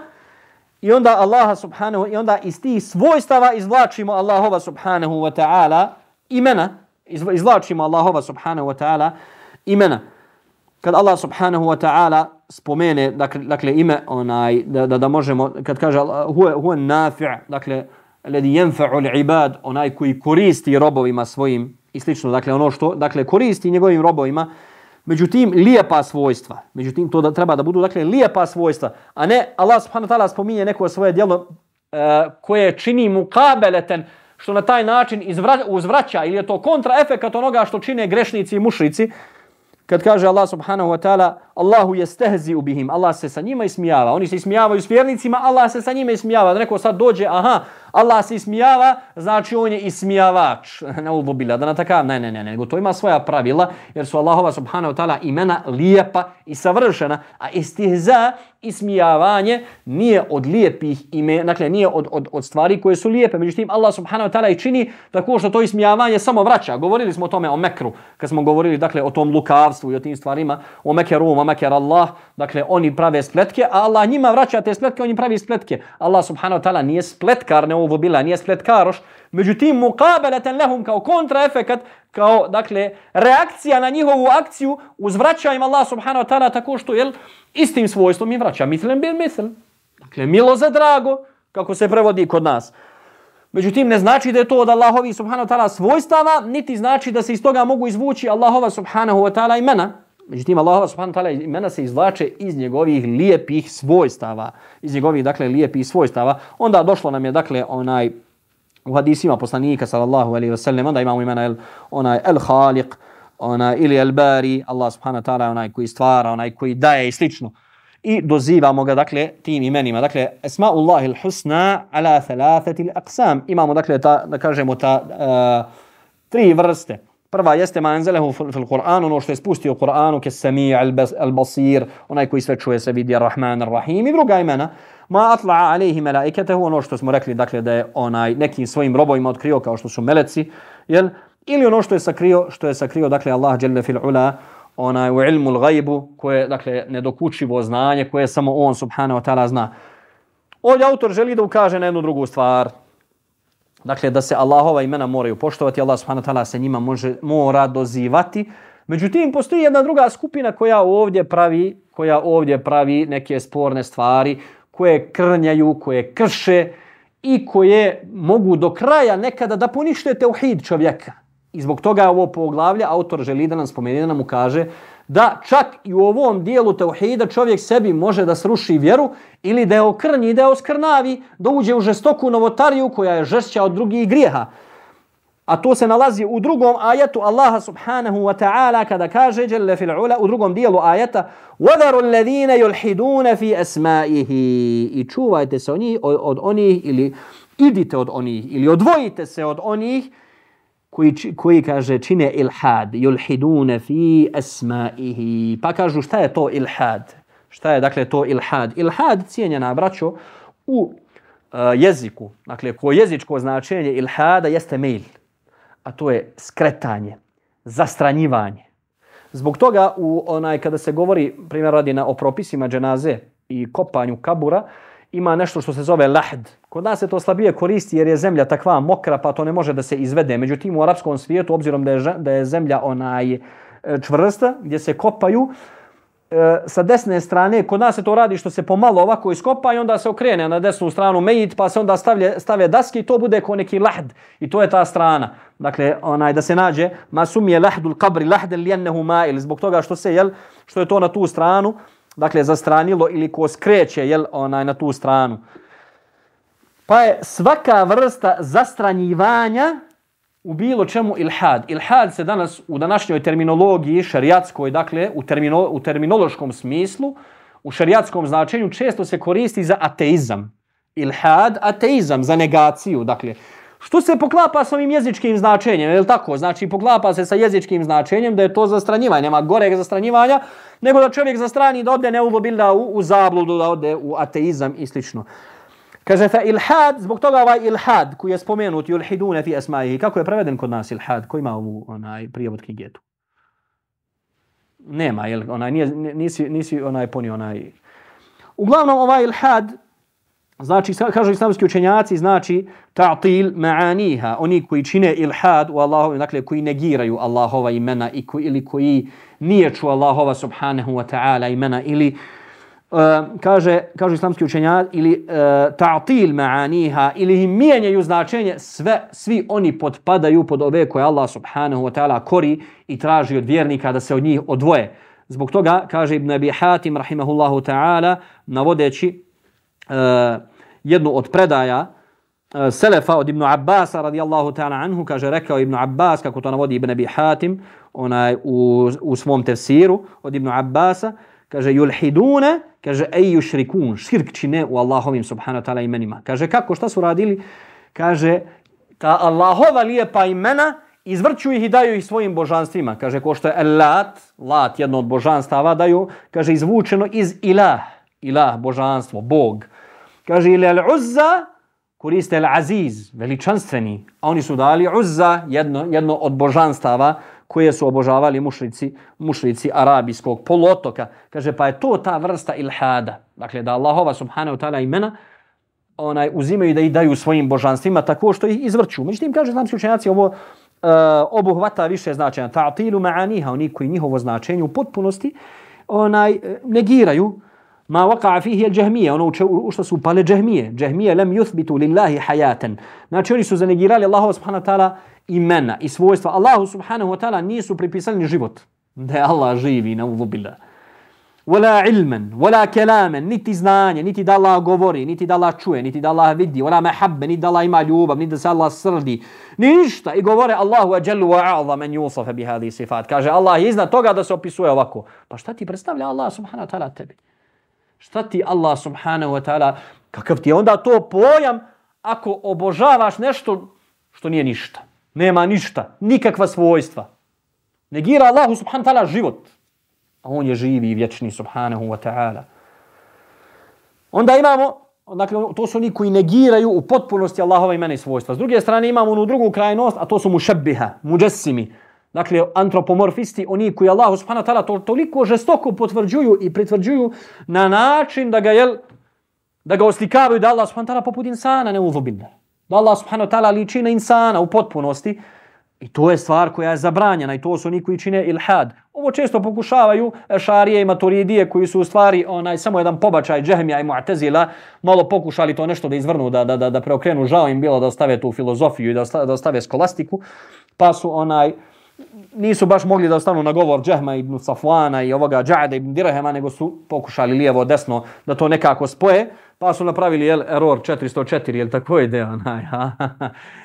i onda Allaha subhanahu, i onda iz tih svojstava izvlačimo Allahova subhanahu wa ta'ala imena, izvlačimo Allahova subhanahu wa ta'ala imena. Kad Allah subhanahu wa ta'ala spomene dakle, dakle ime onaj da, da, da možemo kad kaže huwa huwa nafi' dakle alladhi yanfa'u al-ibad onaj koji koristi robovima svojim i slično dakle ono što dakle koristi njegovim robovima međutim lijepa svojstva. Međutim to da treba da budu dakle lijepa svojstva a ne Allah subhanahu wa ta'ala spominje neko svoje djelo uh, koje čini mu kabeleten što na taj način izvra, uzvraća ili je to kontraefekat onoga što čine grešnici i mušrici. Kad kaže Allah subhanahu wa ta'ala Allahu jestehzi ubihim. Allah se sa njima ismijava. Oni se ismijavaju s vjernicima, Allah se sa njima ismijava. Da neko sad dođe, aha, Allah se ismijava, znači on je ismijavač. ne ubobila, da na takav, ne, ne, ne, nego to ima svoja pravila, jer su Allahova subhanahu wa ta'ala imena lijepa i savršena, a istihza, ismijavanje, nije od lijepih ime, dakle nije od, od, od stvari koje su lijepe. Međutim, Allah subhanahu wa ta'ala i čini tako što to ismijavanje samo vraća. Govorili smo o tome, o mekru, kad smo govorili dakle, o tom lukavstvu i o tim stvarima, o mekeru, o makar Allah, dakle oni prave spletke, a Allah njima vraća te spletke, oni pravi spletke. Allah subhanahu wa ta'ala nije spletkar, ne ovo bila, nije spletkaroš, međutim mukabeleten lehum kao kontraefekat, kao dakle reakcija na njihovu akciju uzvraća im Allah subhanahu wa ta'ala tako što jel, istim svojstvom im vraća. Mislim bil mislim. Dakle, milo za drago, kako se prevodi kod nas. Međutim, ne znači da je to od Allahovi subhanahu wa ta'ala svojstava, niti znači da se iz toga mogu izvući Allahova subhanahu wa ta'ala imena. Međutim, Allah subhanahu wa ta'ala imena se izvlače iz njegovih lijepih svojstava. Iz njegovih, dakle, lijepih svojstava. Onda došlo nam je, dakle, onaj, u hadisima poslanika, sallallahu alaihi wasallam, onda imamo imena, el, onaj, el khaliq, onaj, ili el bari, Allah subhanahu wa ta'ala, onaj koji stvara, onaj koji daje i slično. I dozivamo ga, dakle, tim imenima. Dakle, esma'ullahi l-husna ala thalathati l-aqsam. Imamo, dakle, ta, da kažemo, ta uh, tri vrste. Prva jeste ma enzelehu fil Kur'anu, ono što je spustio Kur'anu, ke sami al-basir, onaj koji sve čuje se vidi rahman, ar-Rahim. I druga imena, ma atla'a alaihi melaiketehu, ono što smo rekli, dakle, da je onaj nekim svojim robovima otkrio kao što su meleci, jel? Ili ono što je sakrio, što je sakrio, dakle, Allah jelle fil ula, onaj u ilmu gajbu, koje dakle, nedokučivo znanje, koje samo on, subhanahu wa ta'ala, zna. Ovdje autor želi da ukaže na jednu drugu stvar, Dakle, da se Allahova imena moraju poštovati, Allah subhanahu wa ta'ala se njima može, mora dozivati. Međutim, postoji jedna druga skupina koja ovdje pravi, koja ovdje pravi neke sporne stvari, koje krnjaju, koje krše i koje mogu do kraja nekada da ponište teuhid čovjeka. I zbog toga ovo poglavlje autor želi da nam spomeni, da nam ukaže da čak i u ovom dijelu teuhida čovjek sebi može da sruši vjeru ili da je okrnji, da je oskrnavi, da uđe u žestoku novotariju koja je žešća od drugih grijeha. A to se nalazi u drugom ajetu Allaha subhanahu wa ta'ala kada kaže Jalla fil ula u drugom dijelu ajeta وَذَرُ الَّذِينَ يُلْحِدُونَ فِي أَسْمَائِهِ I čuvajte se od, njih, od, od onih ili idite od onih ili odvojite se od onih koji, koji kaže čine ilhad, yulhidune fi asma'ihi. Pa kažu šta je to ilhad? Šta je dakle to ilhad? Ilhad cijenjena braćo u uh, jeziku, dakle ko jezičko značenje ilhada jeste mail, a to je skretanje, zastranjivanje. Zbog toga u onaj kada se govori primjer radi na o propisima dženaze i kopanju kabura, ima nešto što se zove lahd. Kod nas se to slabije koristi jer je zemlja takva mokra pa to ne može da se izvede. Međutim u arapskom svijetu, obzirom da je, da je zemlja onaj e, čvrsta gdje se kopaju, e, sa desne strane, kod nas se to radi što se pomalo ovako iskopa i onda se okrene na desnu stranu mejit pa se onda stavlje, stave daske i to bude kao neki lahd. I to je ta strana. Dakle, onaj da se nađe, ma sumije lahdul kabri, lahd lijennehu mail, zbog toga što se, jel, što je to na tu stranu, dakle zastranilo ili ko skreće jel, onaj, na tu stranu. Pa je svaka vrsta zastranjivanja u bilo čemu ilhad. Ilhad se danas u današnjoj terminologiji šerijatskoj, dakle u, termino, u terminološkom smislu, u šerijatskom značenju često se koristi za ateizam. Ilhad, ateizam, za negaciju. Dakle, što se poklapa s ovim jezičkim značenjem? Je li tako? Znači, poklapa se sa jezičkim značenjem da je to zastranjivanje. Nema goreg zastranjivanja, nego da čovjek zastrani da ode neulobilda u, u zabludu, da ode u ateizam i slično. Kaže, fa ilhad, zbog toga ovaj ilhad koji je spomenut, yulhidune fi esmaihi, kako je preveden kod nas ilhad? Ko ima ovu onaj, prijevod knjigetu? Nema, jel, onaj, nije, nisi, nisi onaj poni onaj... Uglavnom, ovaj ilhad, Znači, kažu islamski učenjaci, znači ta'til ma'aniha, oni koji čine ilhad u Allahovi, dakle koji negiraju Allahova imena i koji, ili koji nije ču Allahova subhanahu wa ta'ala imena ili uh, kaže, kažu islamski učenjaci ili uh, ta'til ma'aniha ili im mijenjaju značenje, sve, svi oni podpadaju pod ove koje Allah subhanahu wa ta'ala kori i traži od vjernika da se od njih odvoje. Zbog toga, kaže Ibn Abi Hatim, rahimahullahu ta'ala, navodeći uh, jednu od predaja e, Selefa od Ibn Abbas radijallahu ta'ala anhu, kaže rekao Ibn Abbas, kako to navodi Ibn Abi Hatim onaj, u, u svom tefsiru od Ibn Abbasa, kaže yulhiduna kaže ej yushrikun širk čine u Allahovim subhanahu ta'ala imenima. Kaže kako, šta su radili? kaže, ta Allahova lijepa imena, izvrću ih i daju ih svojim božanstvima. Kaže, ko što je Lat, Lat, jedno od božanstava, daju, kaže, izvučeno iz ilah, ilah, božanstvo, Bog. Kaže, ili al-Uzza, koriste al-Aziz, veličanstveni, a oni su dali Uzza, jedno, jedno od božanstava, koje su obožavali mušrici, mušrici arabijskog polotoka. Kaže, pa je to ta vrsta ilhada. Dakle, da Allahova subhanahu ta'ala imena onaj uzimaju da i daju svojim božanstvima tako što ih izvrću. Međutim, kaže znam učenjaci, ovo uh, obuhvata više značenja. Ta'atilu ma'aniha, oni koji njihovo značenje u potpunosti onaj, negiraju ma waqa'a fihi al-jahmiyya ono u što su pale džahmije džahmije lem yuthbitu lillahi hayatan znači oni su zanegirali Allahu subhanahu wa ta'ala imena i svojstva. Allahu subhanahu wa ta'ala nisu pripisali ni život. Da je Allah živi na billah. Wala ilman wala kalaman niti znanje niti da Allah govori niti da Allah čuje niti da Allah vidi. Wala mahabba niti da Allah ima ljubav niti da se Allah srdi. Ništa. I govore Allahu ajallu wa a'zam an yusafa bi hadhihi sifat. Kaže Allah je iznad toga da se opisuje ovako. Pa šta ti predstavlja Allah subhanahu wa ta'ala tebi? Šta ti Allah subhanahu wa ta'ala, kakav ti je onda to pojam ako obožavaš nešto što nije ništa. Nema ništa, nikakva svojstva. Negira Allahu subhanahu wa ta'ala život. A on je živi i vječni subhanahu wa ta'ala. Onda imamo, dakle, to su oni koji negiraju u potpunosti Allahova imena i svojstva. S druge strane imamo onu drugu krajnost, a to su mušabbiha, muđesimi. Dakle, antropomorfisti, oni koji Allah subhanahu wa ta'ala to, toliko žestoko potvrđuju i pritvrđuju na način da ga, jel, da ga oslikavaju da Allah subhanahu wa ta'ala poput insana ne uzubinda. Da Allah subhanahu wa ta'ala liči na insana u potpunosti. I to je stvar koja je zabranjena i to su oni koji čine ilhad. Ovo često pokušavaju šarije i maturidije koji su u stvari onaj, samo jedan pobačaj džehmija i mu'tezila malo pokušali to nešto da izvrnu, da, da, da, da preokrenu. Žao im bilo da ostave tu filozofiju i da ostave, da ostave skolastiku. Pa su onaj, nisu baš mogli da ostanu na govor Džehma ibn Safwana i ovoga Džada ibn Dirahema, nego su pokušali lijevo desno da to nekako spoje, pa su napravili jel, error 404, jel tako ide onaj, ha?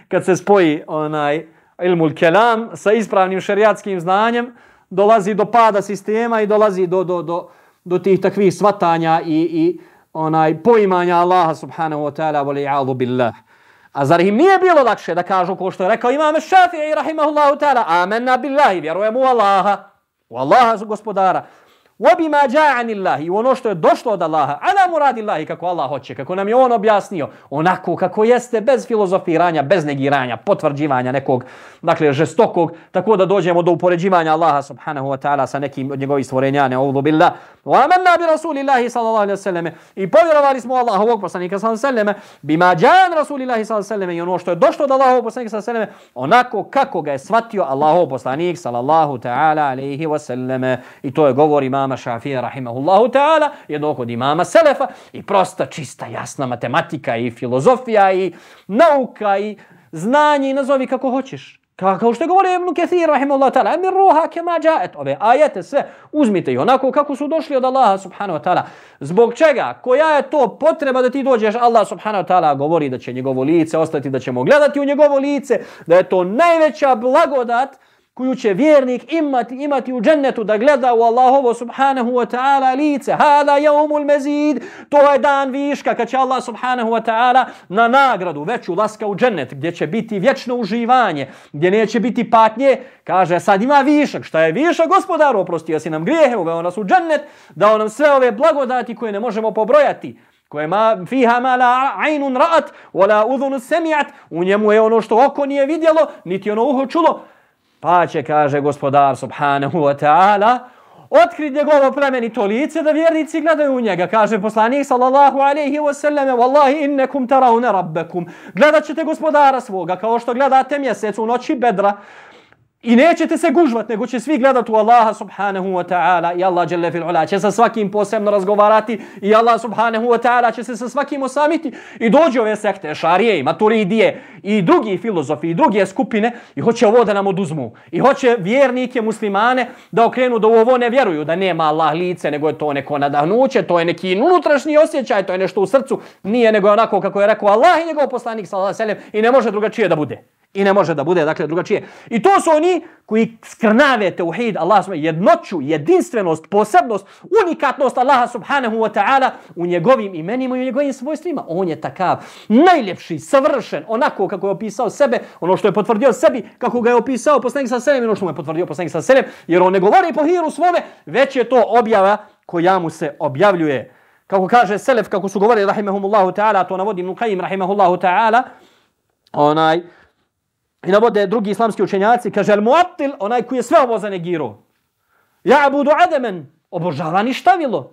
kad se spoji onaj ilmul kelam sa ispravnim šeriatskim znanjem, dolazi do pada sistema i dolazi do, do, do, do tih takvih svatanja i, i onaj poimanja Allaha subhanahu wa ta'ala, voli a'udhu billah. A zar im nije bilo lakše da kažu ko što je rekao imam šafije i rahimahullahu ta'ala, amena billahi, vjerujemo u Allaha, u Allaha su gospodara. Wa bima ja'anillahi, ono što je došlo od Allaha, ala samo radi Allahi kako Allah hoće, kako nam je On objasnio, onako kako jeste, bez filozofiranja, bez negiranja, potvrđivanja nekog, dakle, žestokog, tako da dođemo do upoređivanja Allaha subhanahu wa ta'ala sa nekim od njegovih stvorenja, ne ovdu wa amanna bi rasulillahi sallallahu alaihi sallam, i povjerovali smo Allahovog poslanika sallallahu alaihi sallam, bima džan rasulillahi sallallahu alaihi sallam, i ono što je došlo od Allah ovog poslanika sallallahu alaihi sallam, onako kako ga je shvatio Allahu ovog poslanik sallallahu ta'ala alaihi wa sallam, i to je govor imama Šafija rahimahullahu ta'ala, jedno kod imama Selef, Selefa i prosta, čista, jasna matematika i filozofija i nauka i znanje i nazovi kako hoćeš. Kao što je govorio Ibn Kathir rahimahullah ta'ala, emir ruha kema džaet, ove ajete sve, uzmite ih onako kako su došli od Allaha subhanahu wa ta'ala. Zbog čega? Koja je to potreba da ti dođeš? Allah subhanahu wa ta'ala govori da će njegovo lice ostati, da ćemo gledati u njegovo lice, da je to najveća blagodat koju će vjernik imati imati u džennetu da gleda u Allahovo subhanahu wa ta'ala lice. Hada jaumul mezid. To je dan viška kad će Allah subhanahu wa ta'ala na nagradu veću laska u džennet gdje će biti vječno uživanje, gdje neće biti patnje. Kaže sad ima višak. Šta je višak gospodaru? Oprostio si nam grijehe, uveo nas u džennet, dao nam sve ove blagodati koje ne možemo pobrojati koje ma fiha ma la aynun ra'at wala udhun sami'at u njemu je ono što oko nije vidjelo niti ono uho čulo Pa će, kaže gospodar subhanahu wa ta'ala, otkrit njegovo plemenito lice da vjernici gledaju u njega. Kaže poslanik sallallahu alaihi wa sallam, Wallahi innekum taravne rabbekum. Gledat ćete gospodara svoga kao što gledate mjesec u noći bedra. I nećete se gužvat, nego će svi gledati u Allaha subhanahu wa ta'ala i Allah jalla fil ula će sa svakim posebno razgovarati i Allah subhanahu wa ta'ala će se sa svakim osamiti i dođe ove sekte, šarije i maturidije i drugi filozofi i druge skupine i hoće ovo da nam oduzmu. I hoće vjernike muslimane da okrenu da u ovo ne vjeruju, da nema Allah lice, nego je to neko nadahnuće, to je neki unutrašnji osjećaj, to je nešto u srcu, nije nego onako kako je rekao Allah i njegov poslanik sallallahu alejhi ve sellem i ne može drugačije da bude. I ne može da bude, dakle, drugačije. I to su oni koji skrnave teuhid Allah subhanahu jednoću, jedinstvenost, posebnost, unikatnost Allaha subhanahu wa ta'ala u njegovim imenima i u njegovim svojstvima. On je takav najljepši, savršen, onako kako je opisao sebe, ono što je potvrdio sebi, kako ga je opisao poslanik sa sebe, ono što mu je potvrdio poslanik sa sebe, jer on ne govori po hiru svome, već je to objava koja mu se objavljuje. Kako kaže Selef, kako su govorili, rahimahumullahu ta'ala, to navodi Nukaim, rahimahullahu ta'ala, onaj, I navode drugi islamski učenjaci, kaže al muattil, onaj koji je sve ovo zanegirao. Ja budu ademen, obožava ništavilo.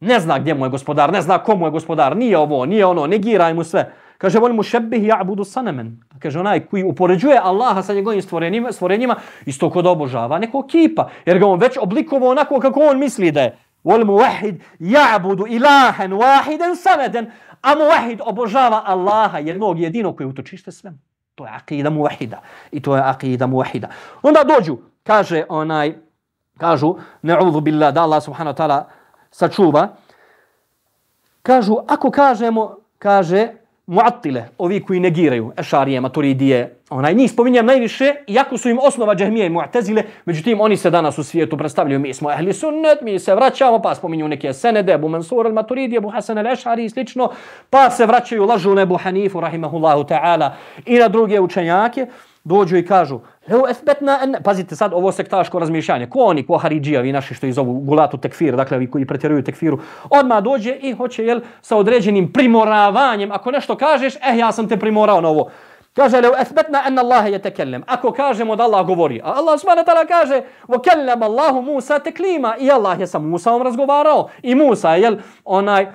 Ne zna gdje mu je gospodar, ne zna komu je gospodar, nije ovo, nije ono, negiraj mu sve. Kaže, volim mu šebih ja budu sanemen. Kaže, onaj koji upoređuje Allaha sa njegovim stvorenjima, stvorenjima isto kod obožava nekog kipa. Jer ga on već oblikovao onako kako on misli da je. Volim mu vahid ja budu ilahen, vahiden, sameden. A mu vahid obožava Allaha, jednog jedinog koji utočište svemu. To je akida muvahida. I to je akida muvahida. Onda dođu, kaže onaj, kažu, ne'udhu billah, da Allah subhanahu wa ta'ala sačuva. Kažu, ako kažemo, kaže, muattile, ovi koji negiraju, ešarije, maturidije, onaj, njih spominjam najviše, iako su im osnova džahmije i muatezile, međutim, oni se danas u svijetu predstavljaju, mi smo ehli sunnet, mi se vraćamo, pa spominju neke senede, bu Mansur al-Maturidi, Abu Hasan al-Ešari i slično, pa se vraćaju, lažu Nebu Hanifu, rahimahullahu ta'ala, i na druge učenjake, dođu i kažu, Evo efbetna en... Pazite sad ovo sektaško razmišljanje. Ko oni, ko Haridžija, vi naši što iz ovu gulatu tekfir, dakle vi koji pretjeruju tekfiru, odmah dođe i hoće jel, sa određenim primoravanjem. Ako nešto kažeš, eh ja sam te primorao na ovo. Kaže, leo esbetna en Allahe je tekellem. Ako kažemo da Allah govori, a Allah subhanahu ta'ala kaže, vo Allahu Musa teklima. I Allah je sa Musaom razgovarao. I Musa, jel, onaj,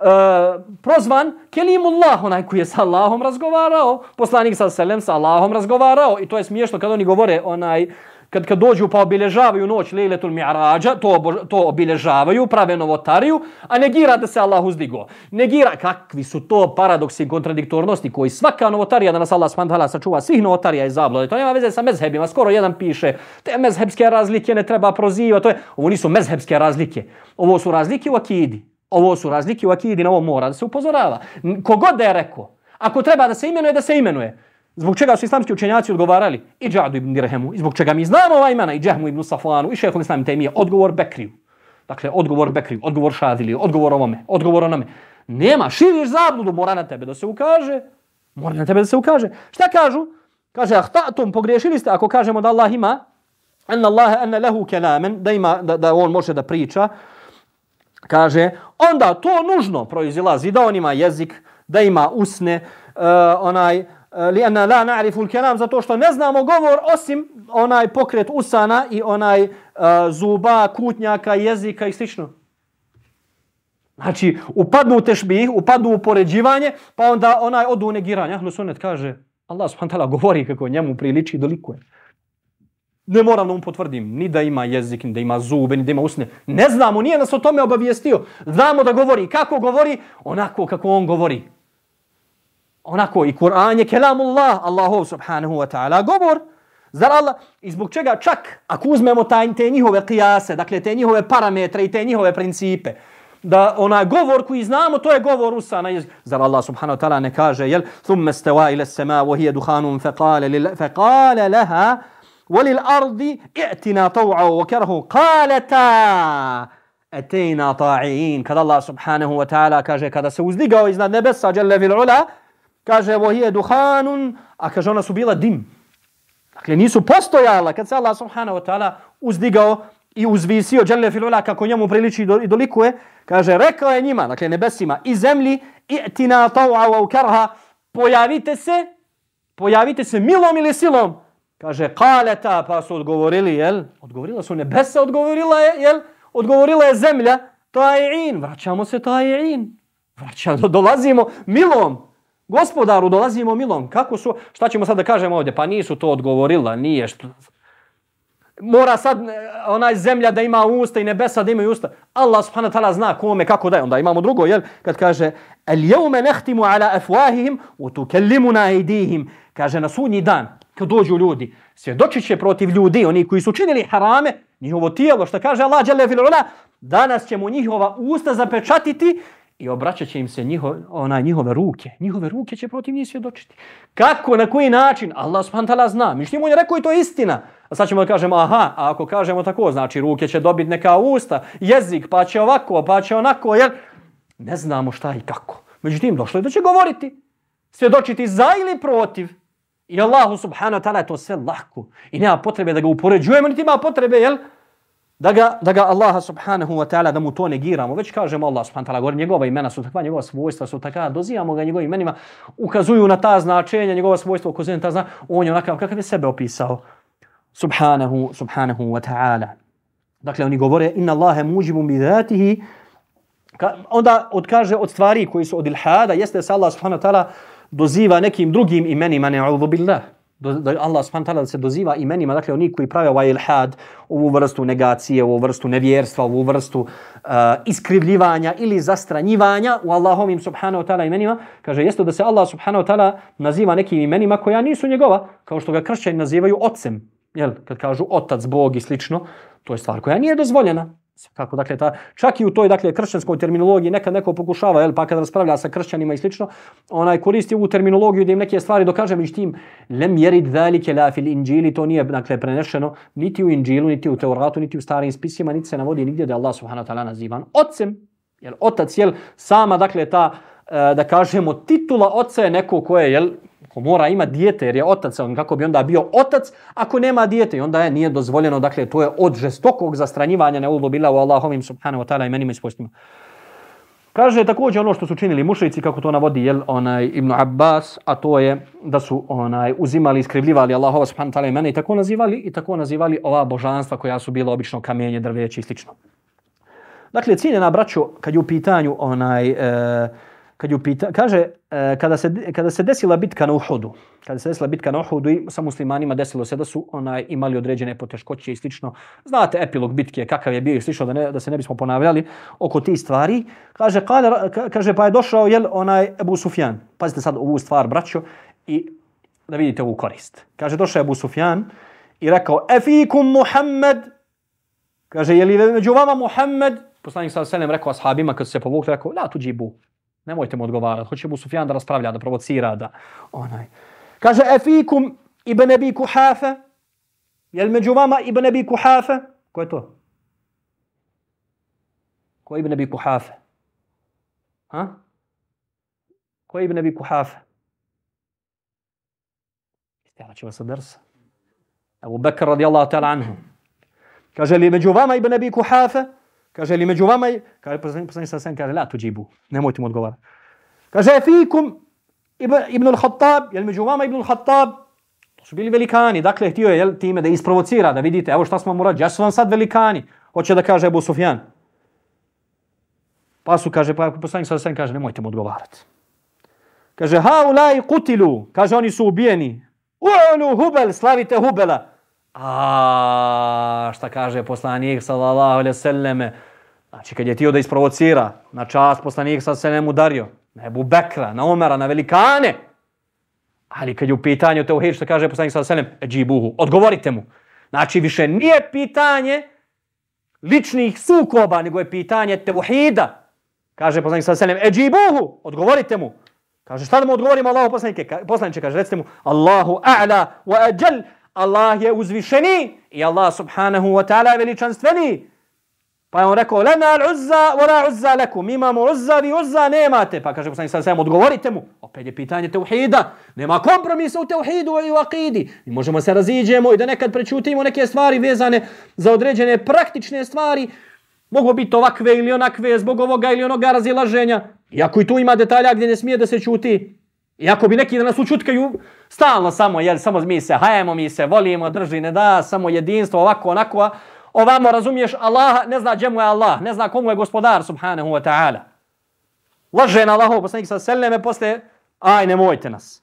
uh, prozvan Kelimullah, onaj koji je sa Allahom razgovarao, poslanik sa Selem sa Allahom razgovarao i to je smiješno kad oni govore onaj kad kad dođu pa obilježavaju noć Lejletul Mi'rađa, to to obilježavaju, prave novotariju, a negira da se Allah uzdigo. Negira kakvi su to paradoksi i kontradiktornosti koji svaka novotarija da nas Allah subhanahu sačuva svih novotarija i zablode. To nema veze sa mezhebima. Skoro jedan piše, te mezhebske razlike ne treba prozivati, to je ovo nisu mezhebske razlike. Ovo su razlike u akidi. Ovo su razlike u akidi, na ovo mora da se upozorava. Kogod da je rekao, ako treba da se imenuje, da se imenuje. Zbog čega su islamski učenjaci odgovarali? I Džadu ibn Dirhemu. I zbog čega mi znamo ova imena? I Džahmu ibn Safanu. I šehol islam temije. Odgovor Bekriju. Dakle, odgovor Bekriju. Odgovor Šadiliju, Odgovor ovome. Odgovor onome. Nema. Širiš zabludu. Mora na tebe da se ukaže. Mora na tebe da se ukaže. Šta kažu? Kaže, ah, tatum, pogriješili ste ako kažemo da Allah ima anna Allah anna lahu kalaman da ima da, da on može da priča kaže, onda to nužno proizilazi da on ima jezik, da ima usne, uh, onaj, uh, li la na'rifu al-kalam zato što ne znamo govor osim onaj pokret usana i onaj uh, zuba, kutnjaka, jezika i slično. Znači, upadnu u tešbih, upadnu u poređivanje, pa onda onaj odu u negiranje. Ahlu sunnet kaže, Allah subhanahu ta'ala govori kako njemu priliči dolikuje. Ne moram da mu potvrdim ni da ima jezik, ni da ima zube, ni da ima usne. Ne znamo, nije nas o tome obavijestio. Znamo da govori. Kako govori? Onako kako on govori. Onako i Kur'an je kelamullah, Allahov subhanahu wa ta'ala govor. Zar Allah? I zbog čega čak, ako uzmemo taj, te njihove kijase, dakle te njihove parametre i te njihove principe, da ona govor koji znamo, to je govor usana jezik. Zar Allah subhanahu wa ta'ala ne kaže, jel? Thumme steva ila sema, vohije duhanum, feqale leha, وللأرض ائتنا طوعا وكره قالتا أتينا طاعين كذا الله سبحانه وتعالى كاجه كذا سوزدقوا إذن نبسا جل في العلا كاجه وهي دخان أكاجونا سبيلا دم Dakle, nisu postojala kad se Allah subhanahu wa ta'ala uzdigao i uzvisio dželle filula kako njemu priliči i dolikuje, kaže, rekao je njima, dakle nebesima i zemlji, i'tina taw'a wa ukarha, pojavite se, pojavite se milom ili silom, Kaže, kaleta, pa su odgovorili, jel? Odgovorila su nebesa, odgovorila je, jel? Odgovorila je zemlja, to. Vraćamo se, to. Vraćamo, dolazimo milom. Gospodaru, dolazimo milom. Kako su, šta ćemo sad da kažemo ovdje? Pa nisu to odgovorila, nije što. Mora sad onaj zemlja da ima usta i nebesa da imaju usta. Allah subhanahu wa ta'ala zna kome, kako da je. Onda imamo drugo, jel? Kad kaže, el jeume nehtimu ala afwahihim wa tu kellimuna aidihim. Kaže, na sunji dan, kad dođu ljudi, svjedočit će protiv ljudi, oni koji su činili harame, njihovo tijelo, što kaže Allah, danas ćemo njihova usta zapečatiti i obraćat će im se njiho, onaj, njihove ruke. Njihove ruke će protiv njih svjedočiti. Kako, na koji način? Allah subhanahu zna. Mi što mu je rekao i to je istina. A sad ćemo da kažemo, aha, a ako kažemo tako, znači ruke će dobiti neka usta, jezik, pa će ovako, pa će onako, jer ne znamo šta i kako. Međutim, došlo je da će govoriti, svjedočiti za ili protiv. I Allahu subhanahu ta'ala je to sve lahko. I nema potrebe da ga upoređujemo, niti ima potrebe, jel? Da ga, da ga Allaha subhanahu wa ta'ala da mu to negiramo. Već kažemo Allah subhanahu wa ta'ala, govori njegova imena su takva, njegova svojstva su takva, dozivamo ga njegovim imenima, ukazuju na ta značenja, njegova svojstva ukazuju na ta značenja, on je onakav kakav je sebe opisao. Subhanahu, subhanahu wa ta'ala. Dakle, oni govore, inna Allahe muđibum bi dhatihi, Ka, onda odkaže od stvari koji su od ilhada, jeste da se Allah subhanahu wa ta'ala doziva nekim drugim imenima, ne a'udhu billah. Do, da Allah subhanahu wa ta'ala se doziva imenima, dakle oni koji prave ovaj ilhad, ovu vrstu negacije, ovu vrstu nevjerstva, ovu vrstu uh, iskrivljivanja ili zastranjivanja u Allahovim subhanahu wa ta'ala imenima, kaže jeste da se Allah subhanahu wa ta'ala naziva nekim imenima koja nisu njegova, kao što ga kršćani nazivaju ocem, jel, kad kažu otac, Bog i slično, to je stvar koja nije dozvoljena. Kako, dakle, ta, čak i u toj dakle, kršćanskoj terminologiji nekad neko pokušava, jel, pa kad raspravlja sa kršćanima i slično, onaj koristi ovu terminologiju da im neke stvari dokaže, među tim, lem jerid velike la fil inđili, to nije dakle, prenešeno niti u inđilu, niti u teoratu, niti u starim spisima, niti se navodi nigdje da je Allah subhanahu ta'ala nazivan ocem, jel, otac, jel, sama, dakle, ta, eh, da kažemo, titula oca je neko koje, jel, ko mora ima dijete jer je otac, on kako bi onda bio otac ako nema dijete i onda je nije dozvoljeno, dakle to je od žestokog zastranjivanja ne ulobila u Allahovim subhanahu wa ta'ala imenima i svojstvima. Kaže također ono što su činili mušrici kako to navodi jel, onaj Ibn Abbas, a to je da su onaj uzimali iskrivljivali Allahova subhanahu wa ta'ala imena i tako nazivali i tako nazivali ova božanstva koja su bila obično kamenje, drveće i slično. Dakle, ciljena braćo, kad je u pitanju onaj, e, kad ju pita, kaže, e, kada, se, kada se desila bitka na Uhudu, kada se desila bitka na Uhudu i sa muslimanima desilo se da su onaj imali određene poteškoće i slično. Znate epilog bitke, kakav je bio i slično, da, ne, da se ne bismo ponavljali oko ti stvari. Kaže, kada, kaže pa je došao jel, onaj Ebu Sufjan. Pazite sad ovu stvar, braćo, i da vidite ovu korist. Kaže, došao je Ebu Sufjan i rekao, efikum Muhammed, kaže, je li među vama Muhammed? Poslanik sa selem rekao ashabima kad su se povukli, rekao, la tuđi bu, Nemojte mu odgovarati. Hoće mu Sufjan da raspravlja, da provocira, da onaj. Kaže, efikum ibn Abi Kuhafe. Jel među vama ibn Abi Kuhafe? Ko je to? Ko je ibn Abi Kuhafe? Ha? Ko je ibn Abi Kuhafe? Istjela će vas od drsa. Abu Bekr radijallahu ta'ala anhu. Kaže li među vama ibn Abi Kuhafe? Kaže li među vama, kaže poslanik sa sen, kaže la tuđibu, nemojte mu odgovarati. Kaže fikum Ibn al-Khattab, jel među vama Ibn al-Khattab, to su bili velikani, dakle htio je jel, time da isprovocira, da vidite, evo šta smo mu rađi, ja su vam sad velikani, hoće da kaže Ebu Sufjan. Pa su, kaže, pa poslanik sa sen, kaže, nemojte mu odgovarati. Kaže, haulaj kutilu, kaže, oni su ubijeni. U'lu hubel, slavite hubela. A šta kaže poslanik sallallahu alejhi ve selleme? Znači kad je tio da isprovocira na čast poslanik sa se nemu dario na Ebu Bekra, na Omera, na velikane. Ali kad je u pitanju teuhid što kaže poslanik sallallahu alejhi ve sellem, eđibuhu, odgovorite mu. Znači više nije pitanje ličnih sukoba, nego je pitanje teuhida. Kaže poslanik sallallahu alejhi ve sellem, eđibuhu, odgovorite mu. Kaže šta da mu odgovorimo Allahu poslanike? Poslanice kaže recite mu Allahu a'la wa ajal Allah je uzvišeni i Allah subhanahu wa ta'ala je veličanstveni. Pa je on rekao, lena al-uzza, wala uzza lakum. Imamo uzza, vi uzza nemate. Pa kaže poslanik sallallahu odgovorite mu. Opet je pitanje tauhida. Nema kompromisa u tauhidu i u akidi. Mi možemo se raziđemo i da nekad prečutimo neke stvari vezane za određene praktične stvari. Mogu biti ovakve ili onakve zbog ovoga ili onoga razilaženja. Iako i tu ima detalja gdje ne smije da se čuti. Iako bi neki da nas učutkaju stalno samo, jel, samo mi se hajemo, mi se volimo, drži, ne da, samo jedinstvo, ovako, onako, ovamo razumiješ Allaha, ne zna gdje je Allah, ne zna komu je gospodar, subhanahu wa ta'ala. Laže na Allahov, poslanik sa seleme, posle, aj, nemojte nas.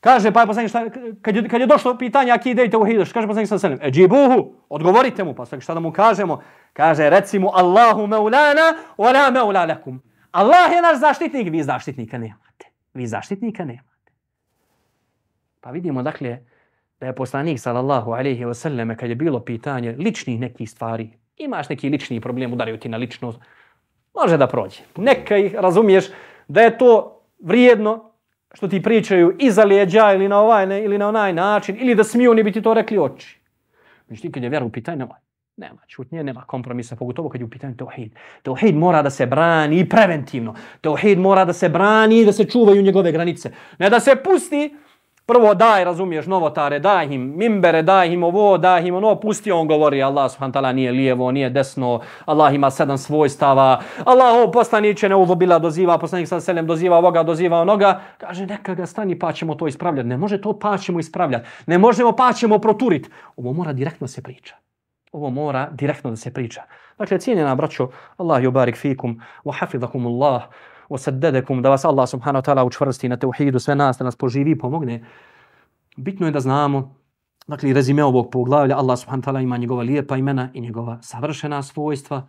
Kaže, pa je poslanik, šta, kad, je, kad je došlo pitanje, aki idejte u hidoš, kaže poslanik sa seleme, e džibuhu, odgovorite mu, pa šta da mu kažemo? Kaže, recimo, Allahu meulana, wa la meula lakum. Allah je naš zaštitnik, vi zaštitnika nemate. Vi zaštitnika nemate. Pa vidimo, dakle, da je poslanik, sallallahu alaihi wa sallam, kad je bilo pitanje ličnih nekih stvari, imaš neki lični problem, udaraju ti na ličnost, Može da prođe. Neka ih razumiješ da je to vrijedno što ti pričaju iza lijeđa ili na ovaj ne, ili na onaj način ili da smiju oni biti to rekli oči. Međutim, kad je vjera u pitanju, nema čutnje, nema kompromisa, pogotovo kad je u pitanju tauhid. Tauhid mora da se brani i preventivno. Tauhid mora da se brani i da se čuvaju njegove granice. Ne da se pusti, Prvo daj, razumiješ, novotare, daj im mimbere, daj im ovo, daj im ono, pusti on govori, Allah subhanahu ta'ala nije lijevo, nije desno, Allah ima sedam svojstava, Allah ovo poslaniće ne uvobila doziva, poslanik sa selem doziva ovoga, doziva onoga, kaže neka ga stani pa ćemo to ispravljati. Ne može to pa ćemo ispravljati, ne možemo pa ćemo proturiti. Ovo mora direktno se priča. Ovo mora direktno da se priča. Dakle, cijenjena braćo, Allah yubarik fikum, wa hafidhakum Allah, osadedekum, da vas Allah subhanahu wa ta'ala učvrsti na teuhidu, sve nas, da nas poživi pomogne. Bitno je da znamo, dakle, rezime ovog poglavlja, Allah subhanahu wa ta'ala ima njegova lijepa imena i njegova savršena svojstva,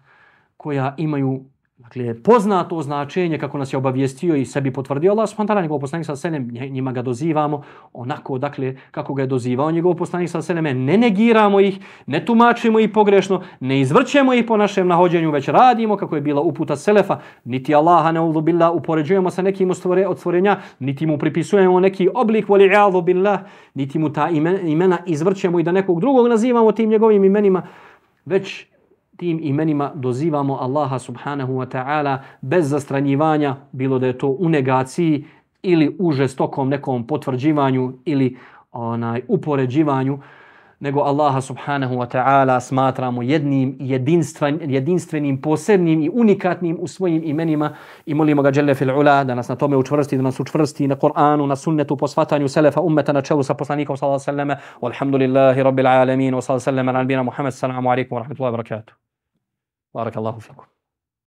koja imaju Dakle, poznato značenje kako nas je obavijestio i sebi potvrdio Allah subhanahu wa ta'ala, njegov poslanik sa selem, njima ga dozivamo onako, dakle, kako ga je dozivao njegov poslanik sa selem, ne negiramo ih, ne tumačimo ih pogrešno, ne izvrćemo ih po našem nahođenju, već radimo kako je bila uputa selefa, niti Allaha ne ulubila upoređujemo sa nekim od stvorenja, niti mu pripisujemo neki oblik voli billah, niti mu ta imena izvrćemo i da nekog drugog nazivamo tim njegovim imenima, već tim imenima dozivamo Allaha subhanahu wa ta'ala bez zastranjivanja, bilo da je to u negaciji ili u žestokom nekom potvrđivanju ili onaj upoređivanju, nego Allaha subhanahu wa ta'ala smatramo jednim jedinstven, jedinstvenim, posebnim i unikatnim u svojim imenima i molimo ga Đelle fil ula da nas na tome učvrsti, da nas učvrsti na Koranu, na sunnetu, po svatanju selefa ummeta na čelu sa poslanikom sallallahu alaihi wa sallam. Walhamdulillahi rabbil alamin wa sallallahu alaihi wa sallam ala nabina Muhammad. Salamu alaikum wa rahmatullahi wa barakatuh. بارك الله فيكم.